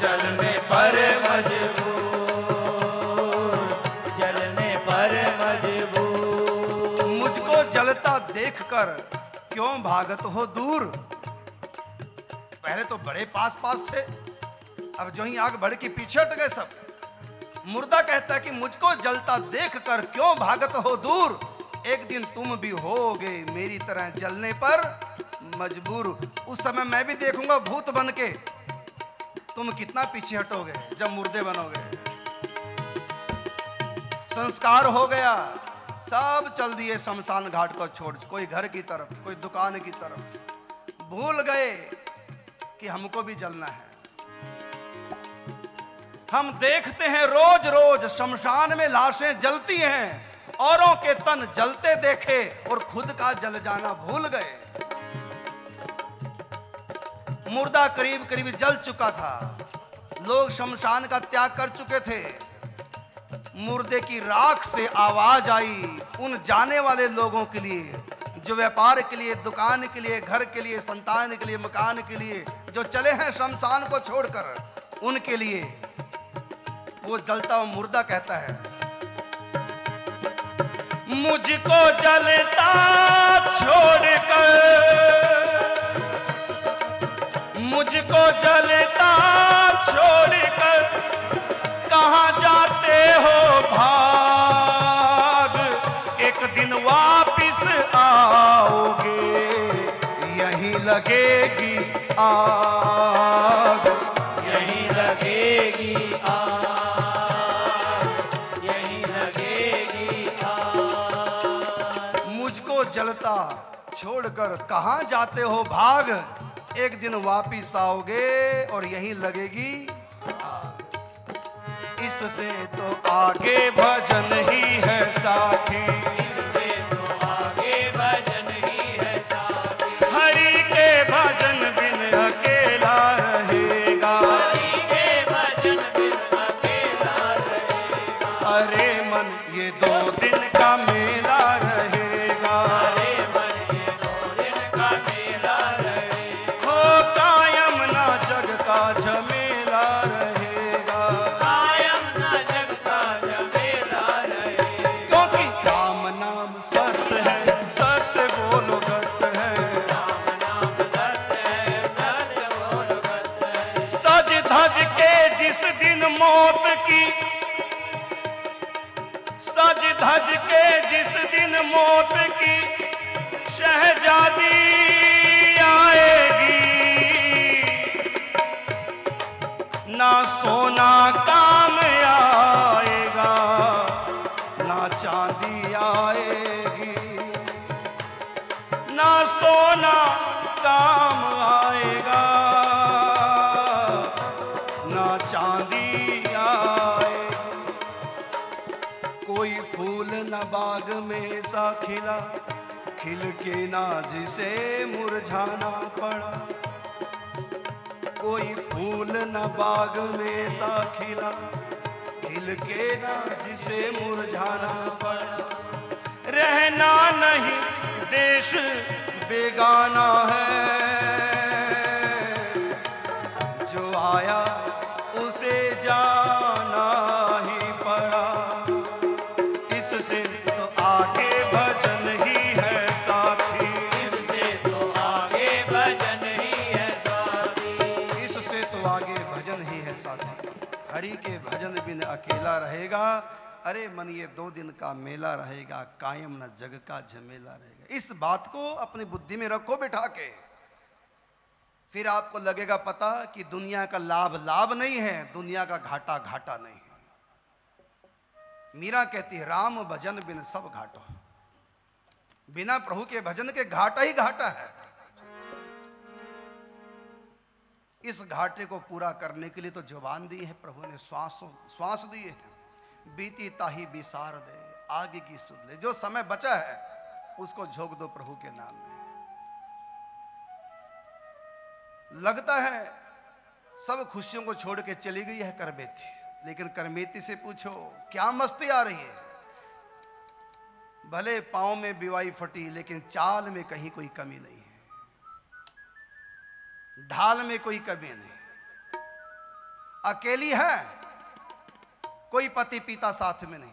Speaker 1: जलने पर मजबूर।
Speaker 3: जलने पर मजबूर।
Speaker 2: मुझको जलता देखकर क्यों भागत हो दूर? पहले तो बड़े पास पास थे। अब जो ही आग बढ़ के पीछे हट गए सब। मुर्दा कहता है कि मुझको जलता देखकर क्यों भागत हो दूर? एक दिन तुम भी होगे मेरी तरह जलने पर। मजबूर, उस समय मैं भी देखूँगा भूत बन के तुम कितना पीछे हटोगे, जब मुर्दे बनोगे। संस्कार हो गया। सब चल दिए शमशान घाट को छोड़, कोई घर की तरफ़, कोई दुकान की तरफ़। भूल गए कि हमको भी जलना है। हम देखते हैं रोज रोज शमशान में लाशें जलती हैं, औरों के तन जलते देखे और खुद का जल जाना भूल गए। मुर्दा करीब करीब जल चुका था, लोग शमशान का त्याग कर चुके थे। मुर्दे की राख से आवाज़ आई उन जाने वाले लोगों के लिए, जो व्यापार के लिए, दुकान के लिए, घर के लिए, संतान के लिए, मकान के लिए, जो चले हैं शमशान को छोड़कर, उनके लिए वो जलता हुआ मुर्दा कहता है,
Speaker 1: मुझको जलता छोड़कर, मुझको जलता छोड़कर, कहाँ जाते हो भाग? एक दिन वापिस आओगे, यही लगेगी आग।
Speaker 2: जलता छोड़कर कहाँ जाते हो भाग? एक दिन वापिस आओगे और यही लगेगी इससे तो आगे भजन ही है साथी। बाग में सा खिला, खिल के ना जिसे मुरझाना पड़ा। कोई फूल न बाग में सा खिला, खिल के ना जिसे मुरझाना पड़ा। रहना नहीं देश, बेगाना है। जो आया उसे जाना अकेला रहेगा। अरे मन, ये दो दिन का मेला रहेगा। कायम न जग का झमेला रहेगा। इस बात को अपनी बुद्धि में रखो बिठा के। फिर आपको लगेगा पता कि दुनिया का लाभ लाभ नहीं है, दुनिया का घाटा घाटा नहीं है। मीरा कहती है, राम भजन बिन सब घाटो। बिना प्रभु के भजन के घाटा ही घाटा है। इस घाटे को पूरा करने के लिए तो ज़ुबान दी है, प्रभु ने श्वास श्वास दिए हैं। बीती ताही बिसार दे, आगे की सुध ले। जो समय बचा है, उसको झोंक दो प्रभु के नाम में। लगता है, सब खुशियों को छोड़ के चली गई है करमेती लेकिन करमेती से पूछो, क्या मस्ती आ रही है? भले पाँव में बिवाई फटी, लेकिन चाल में कहीं कोई कमी नहीं। ढाल में कोई कमी नहीं। अकेली है, कोई पति पिता साथ में नहीं।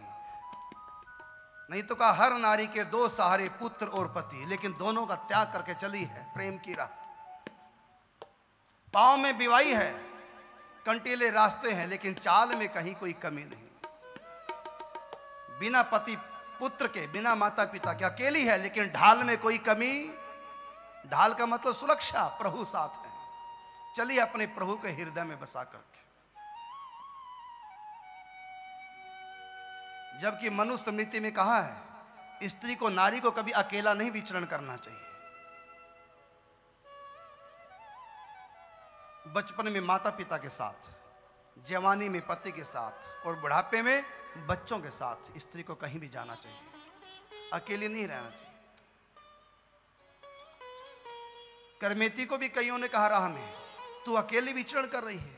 Speaker 2: नहीं तो कहा हर नारी के दो सहारे पुत्र और पति, लेकिन दोनों का त्याग करके चली है, प्रेम की राह। पाँव में बिवाई है, कंटीले रास्ते हैं, लेकिन चाल में कहीं कोई कमी नहीं। बिना पति पुत्र के, बिना माता पिता के अकेली है, लेकिन ढाल में कोई कमी, ढाल का मतलब सुरक्षा, प्रभु साथ है। चलिए अपने प्रभु के हृदय में बसा करके। जबकि मनुष्य मनुस्मृति में कहा है, स्त्री को नारी को कभी अकेला नहीं विचरण करना चाहिए। बचपन में माता पिता के साथ, जवानी में पति के साथ और बुढ़ापे में बच्चों के साथ स्त्री को कहीं भी जाना चाहिए। अकेली नहीं रहना चाहिए। करमेती को भी कईयों ने कहा राह में तू अकेली विचरण कर रही है।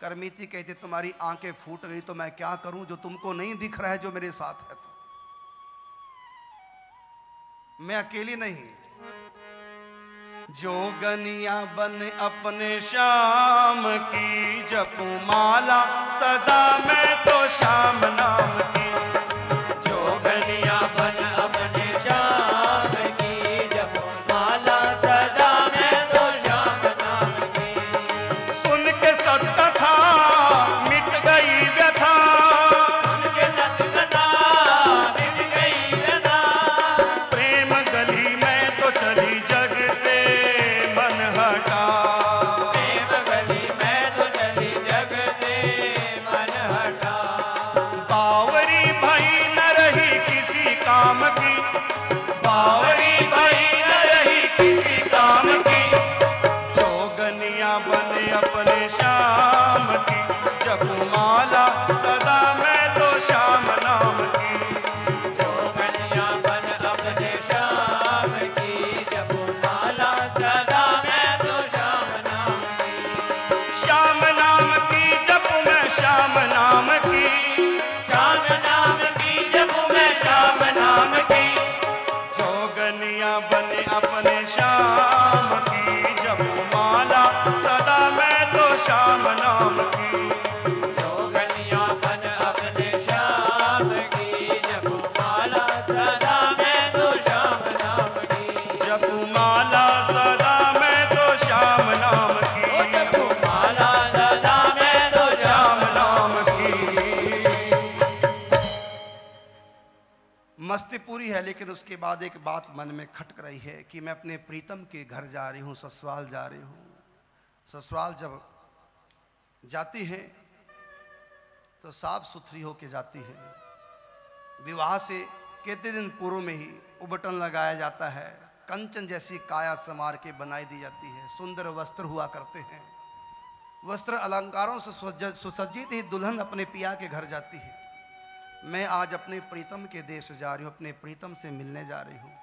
Speaker 2: करमेती कहते, तुम्हारी आँखें फूट गई तो मैं क्या करूँ जो तुमको नहीं दिख रहा है, जो मेरे साथ है तो? मैं अकेली नहीं। जोगनिया बन अपने श्याम की जपू माला सदा मैं तो श्याम नाम की उसके बाद एक बात मन में खटक रही है कि मैं अपने प्रीतम के घर जा रही हूँ, ससुराल जा रही हूँ। ससुराल जब जाती है तो साफ़ सुथरी होके जाती है। विवाह से कितने दिन पूर्व में ही उबटन लगाया जाता है। कंचन जैसी काया समार के बनाई दी जाती है। सुंदर वस्त्र हुआ करते हैं। वस्त्र अलंकारों से सुसज्ज- सुसज्जित ही दुल्हन अपने पिया के घर जाती है। मैं आज अपने प्रीतम के देश जा रही हूँ, अपने प्रीतम से मिलने जा रही हूँ।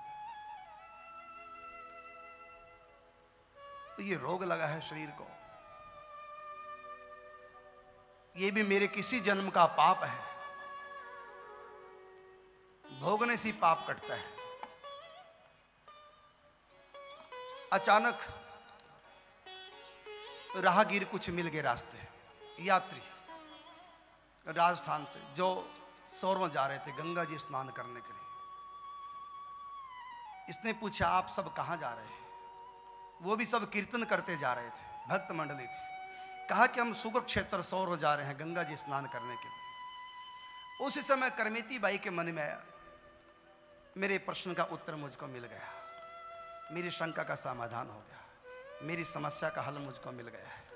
Speaker 2: तो ये रोग लगा है शरीर को। ये भी मेरे किसी जन्म का पाप है। भोगने से पाप कटता है। अचानक राहगीर कुछ मिल गए रास्ते। यात्री, राजस्थान से, जो सौरव जा रहे थे गंगा जी स्नान करने के लिए। इसने पूछा, आप सब कहाँ जा रहे हैं? वो भी सब कीर्तन करते जा रहे थे, भक्त मंडली थी। कहा कि हम सुगर क्षेत्र सौर जा रहे हैं गंगा जी स्नान करने के लिए। उसी समय करमेती बाई के मन में आया मेरे प्रश्न का उत्तर मुझको मिल गया। मेरी शंका का समाधान हो गया। मेरी समस्या का हल मुझको मिल गया है।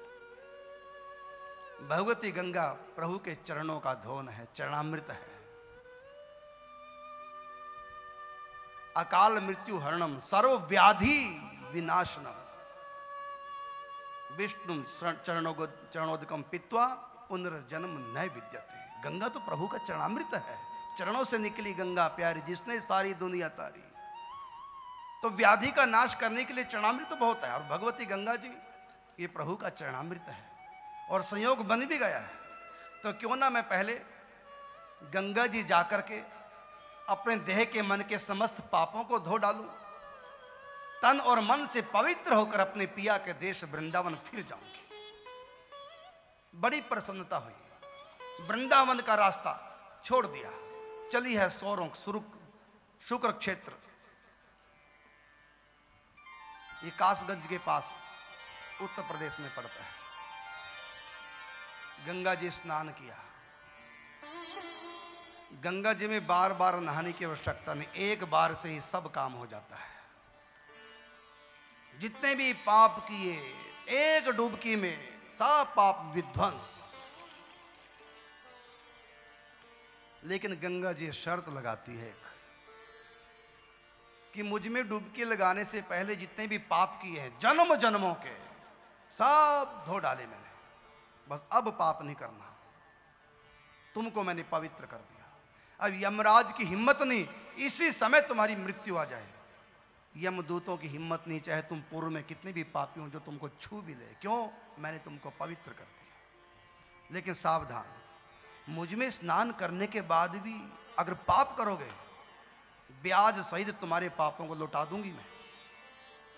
Speaker 2: भगवती गंगा प्रभु के चरणों का धोन है, चरणामृत है। अकाल मृत्यु हरणम सर्व व्याधि विनाशनम। विष्णु चरणों चरणोदकम पित्वा पुनर्जन्म न विद्यते गंगा तो प्रभु का चरणामृत है। चरणों से निकली गंगा, प्यारी, जिसने सारी दुनिया तारी। तो व्याधि का नाश करने के लिए चरणामृत बहुत है, और भगवती गंगा जी, ये प्रभु का चरणामृत है। और संयोग बन भी गया है। तो क्यों ना मैं पहले गंगा जी जाकर के अपने देह के मन के समस्त पापों को धो डालूं, तन और मन से पवित्र होकर अपने पिया के देश वृंदावन फिर जाऊँगी। बड़ी प्रसन्नता हुई। वृंदावन का रास्ता छोड़ दिया। चली है सौरों सुरुक, शुक्र क्षेत्र। ये कासगंज के पास उत्तर प्रदेश में पड़ता है। गंगा जी स्नान किया। गंगा जी में बार बार नहाने की आवश्यकता नहीं, एक बार से ही सब काम हो जाता है। जितने भी पाप किए, एक डुबकी में सब पाप विध्वंस। लेकिन गंगा जी शर्त लगाती है एक, कि मुझमें डुबकी लगाने से पहले जितने भी पाप किए हैं जन्म जन्मों के, सब धो डाले मैंने। बस अब पाप नहीं करना। तुमको मैंने पवित्र कर दिया। अब यमराज की हिम्मत नहीं, इसी समय तुम्हारी मृत्यु आ जाए। यमदूतों की हिम्मत नहीं, चाहे तुम पूर्व में कितने भी पापी हो जो तुमको छू भी ले। क्यों? मैंने तुमको पवित्र कर दिया। लेकिन सावधान, मुझमें स्नान करने के बाद भी अगर पाप करोगे, ब्याज सहित तुम्हारे पापों को लौटा दूँगी मैं।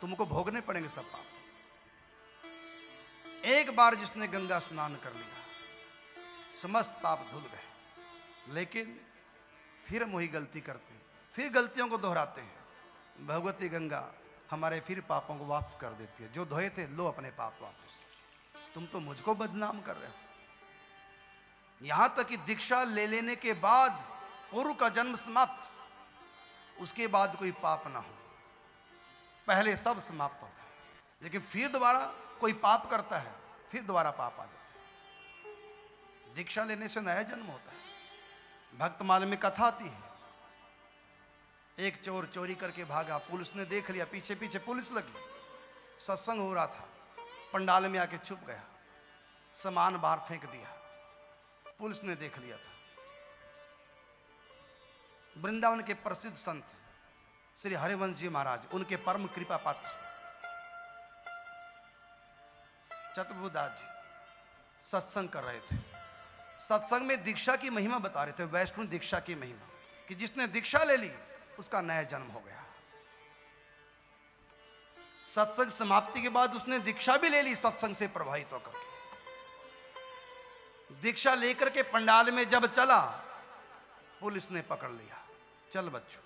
Speaker 2: तुमको भोगने पड़ेंगे सब पाप। एक बार जिसने गंगा स्नान कर लिया, समस्त पाप धुल गए। लेकिन फिर हम वही गलती करते हैं, फिर गलतियों को दोहराते हैं। भगवती गंगा हमारे फिर पापों को वापस कर देती है। जो धोए थे, लो अपने पाप वापस। तुम तो मुझको बदनाम कर रहे हो। यहाँ तक कि दीक्षा ले लेने के बाद पूर्व का जन्म समाप्त, उसके बाद कोई पाप ना हो। पहले सब समाप्त हो गए। लेकिन फिर दोबारा कोई पाप करता है, फिर दोबारा पाप आ जाता है। दीक्षा लेने से नया जन्म होता है। भक्तमाल में कथा आती है। एक चोर चोरी करके भागा, पुलिस ने देख लिया पीछे पीछे पुलिस लगी। सत्संग हो रहा था। पंडाल में आके छुप गया। सामान बाहर फेंक दिया। पुलिस ने देख लिया था। वृंदावन के प्रसिद्ध संत श्री हरिवंश जी महाराज, उनके परम कृपा पात्र। चतुर्भुदास जी, सत्संग कर रहे थे। सत्संग में दीक्षा की महिमा बता रहे थे वैष्णव दीक्षा की महिमा, कि जिसने दीक्षा ले ली, उसका नया जन्म हो गया। सत्संग समाप्ति के बाद उसने दीक्षा भी ले ली, सत्संग से प्रभावित होकर दीक्षा लेकर के पंडाल में जब चला, पुलिस ने पकड़ लिया। चल बच्चों।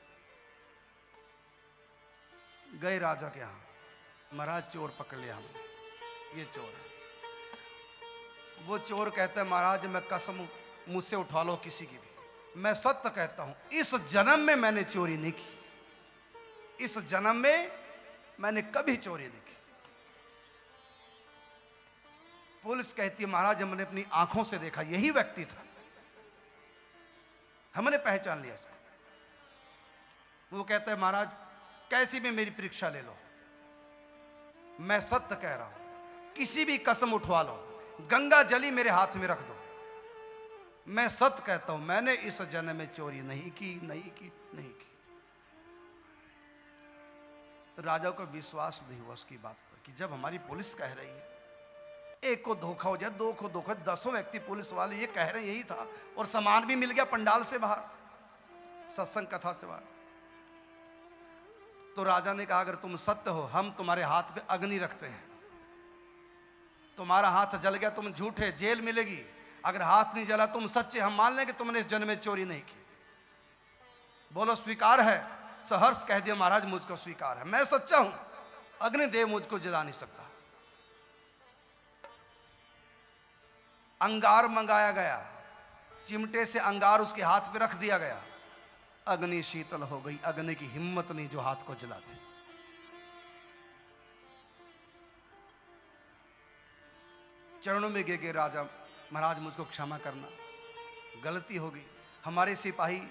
Speaker 2: गए राजा के यहाँ, महाराज चोर पकड़ लिया हमने। ये चोर है। वो चोर कहता है, महाराज, मैं कसम मुझसे उठा लो किसी की भी। मैं सत्य कहता हूँ, इस जन्म में मैंने चोरी नहीं की। इस जन्म में मैंने कभी चोरी नहीं की। पुलिस कहती है, महाराज, हमने अपनी आँखों से देखा, यही व्यक्ति था। हमने पहचान लिया इसको। वो कहता है, महाराज, कैसी भी मेरी परीक्षा ले लो। मैं सत्य कह रहा हूँ किसी भी कसम उठवा लो। गंगा जली मेरे हाथ में रख दो। मैं सत्य कहता हूँ, मैंने इस जन्म में चोरी नहीं की नहीं की नहीं की। राजा को विश्वास नहीं हुआ उसकी बात पर कि जब हमारी पुलिस कह रही है, एक को धोखा हो जाए, दो को धोखा, दसों व्यक्ति पुलिस वाले ये कह रहे यही था और सामान भी मिल गया पंडाल से बाहर, सत्संग कथा से बाहर। तो राजा ने कहा, अगर तुम सत्य हो, हम तुम्हारे हाथ पे अग्नि रखते हैं। तुम्हारा हाथ जल गया, तुम झूठे जेल मिलेगी। अगर हाथ नहीं जला, तुम सच्चे, हम मान लेंगे तुमने इस जन्म में चोरी नहीं की। बोलो, स्वीकार है? सहर्ष कह दिया, महाराज, मुझको स्वीकार है। मैं सच्चा हूँ, अग्निदेव मुझको जला नहीं सकता। अंगार मंगाया गया, चिमटे से अंगार उसके हाथ पे रख दिया गया। अग्नि शीतल हो गई, अग्नि की हिम्मत नहीं जो हाथ को जलाते। चरणों में गे गे राजा महाराज, मुझको क्षमा करना। गलती हो गई। हमारे सिपाही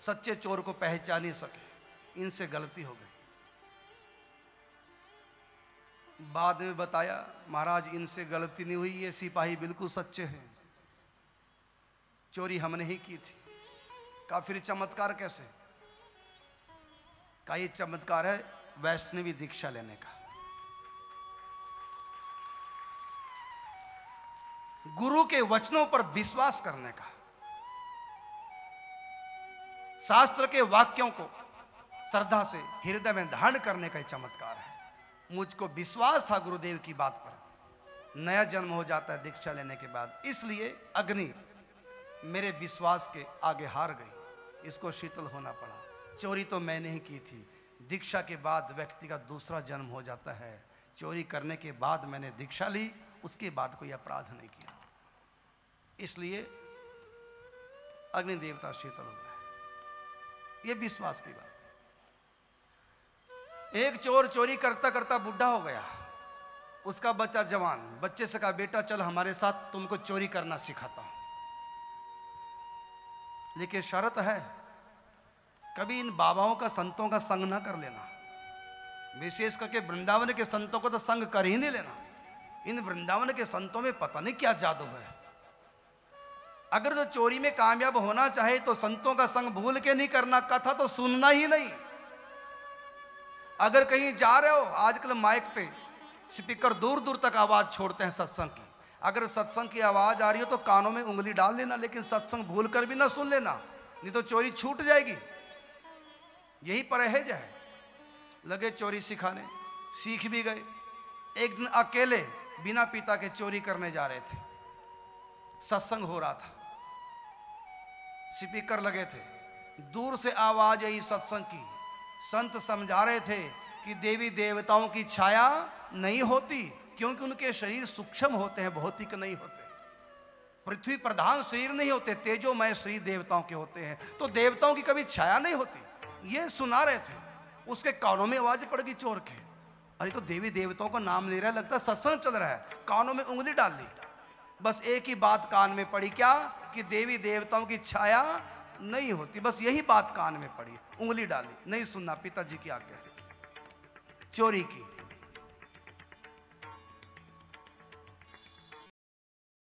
Speaker 2: सच्चे चोर को पहचान नहीं सके। इनसे गलती हो गई। बाद में बताया, महाराज, इनसे गलती नहीं हुई। ये सिपाही बिल्कुल सच्चे हैं। चोरी हमने ही की थी। का फिर चमत्कार कैसे? का ये चमत्कार है, वैष्णवी दीक्षा लेने का। गुरु के वचनों पर विश्वास करने का, शास्त्र के वाक्यों को श्रद्धा से हृदय में धारण करने का चमत्कार है। मुझको विश्वास था गुरुदेव की बात पर। नया जन्म हो जाता है दीक्षा लेने के बाद। इसलिए अग्नि मेरे विश्वास के आगे हार गई। इसको शीतल होना पड़ा। चोरी तो मैंने ही की थी। दीक्षा के बाद व्यक्ति का दूसरा जन्म हो जाता है। चोरी करने के बाद मैंने दीक्षा ली। उसके बाद कोई अपराध नहीं किया। इसलिए अग्नि देवता शीतल हुआ है। ये विश्वास की बात है। एक चोर चोरी करता करता बुढ़ा हो गया। उसका बच्चा जवान, बच्चे से कहा, बेटा, चल हमारे साथ, तुमको चोरी करना सिखाता हूँ। लेकिन शर्त है, कभी इन बाबाओं का, संतों का संग ना कर लेना। विशेष करके वृंदावन के संतों को तो संग कर ही नहीं लेना। इन वृंदावन के संतों में पता नहीं क्या जादू है। अगर जो चोरी में कामयाब होना चाहे तो संतों का संग भूल के नहीं करना, कथा तो सुनना ही नहीं। अगर कहीं जा रहे हो, आजकल माइक पे स्पीकर दूर दूर तक आवाज़ छोड़ते हैं सत्संग की। अगर सत्संग की आवाज़ आ रही हो तो कानों में उंगली डाल लेना, लेकिन सत्संग भूल कर भी ना सुन लेना, नहीं तो चोरी छूट जाएगी। यही परहेज है। लगे चोरी सिखाने, सीख भी गए। एक दिन अकेले बिना पिता के चोरी करने जा रहे थे। सत्संग हो रहा था। स्पीकर लगे थे। दूर से आवाज़ आई सत्संग की। संत समझा रहे थे कि देवी देवताओं की छाया नहीं होती, क्योंकि उनके शरीर सूक्ष्म होते हैं, भौतिक नहीं होते। पृथ्वी प्रधान शरीर नहीं होते, तेजोमय शरीर देवताओं के होते हैं। तो देवताओं की कभी छाया नहीं होती? ये सुना रहे थे। उसके कानों में आवाज़ पड़ गई चोर के। अरे तो देवी देवताओं का नाम ले रहा है, लगता है सत्संग चल रहा है। कानों में उंगली डाल दी बस एक ही बात कान में पड़ी क्या? कि देवी देवताओं की छाया नहीं होती। बस यही बात कान में पड़ी, उंगली डाली, नहीं सुनना, पिताजी की आज्ञा है। चोरी की।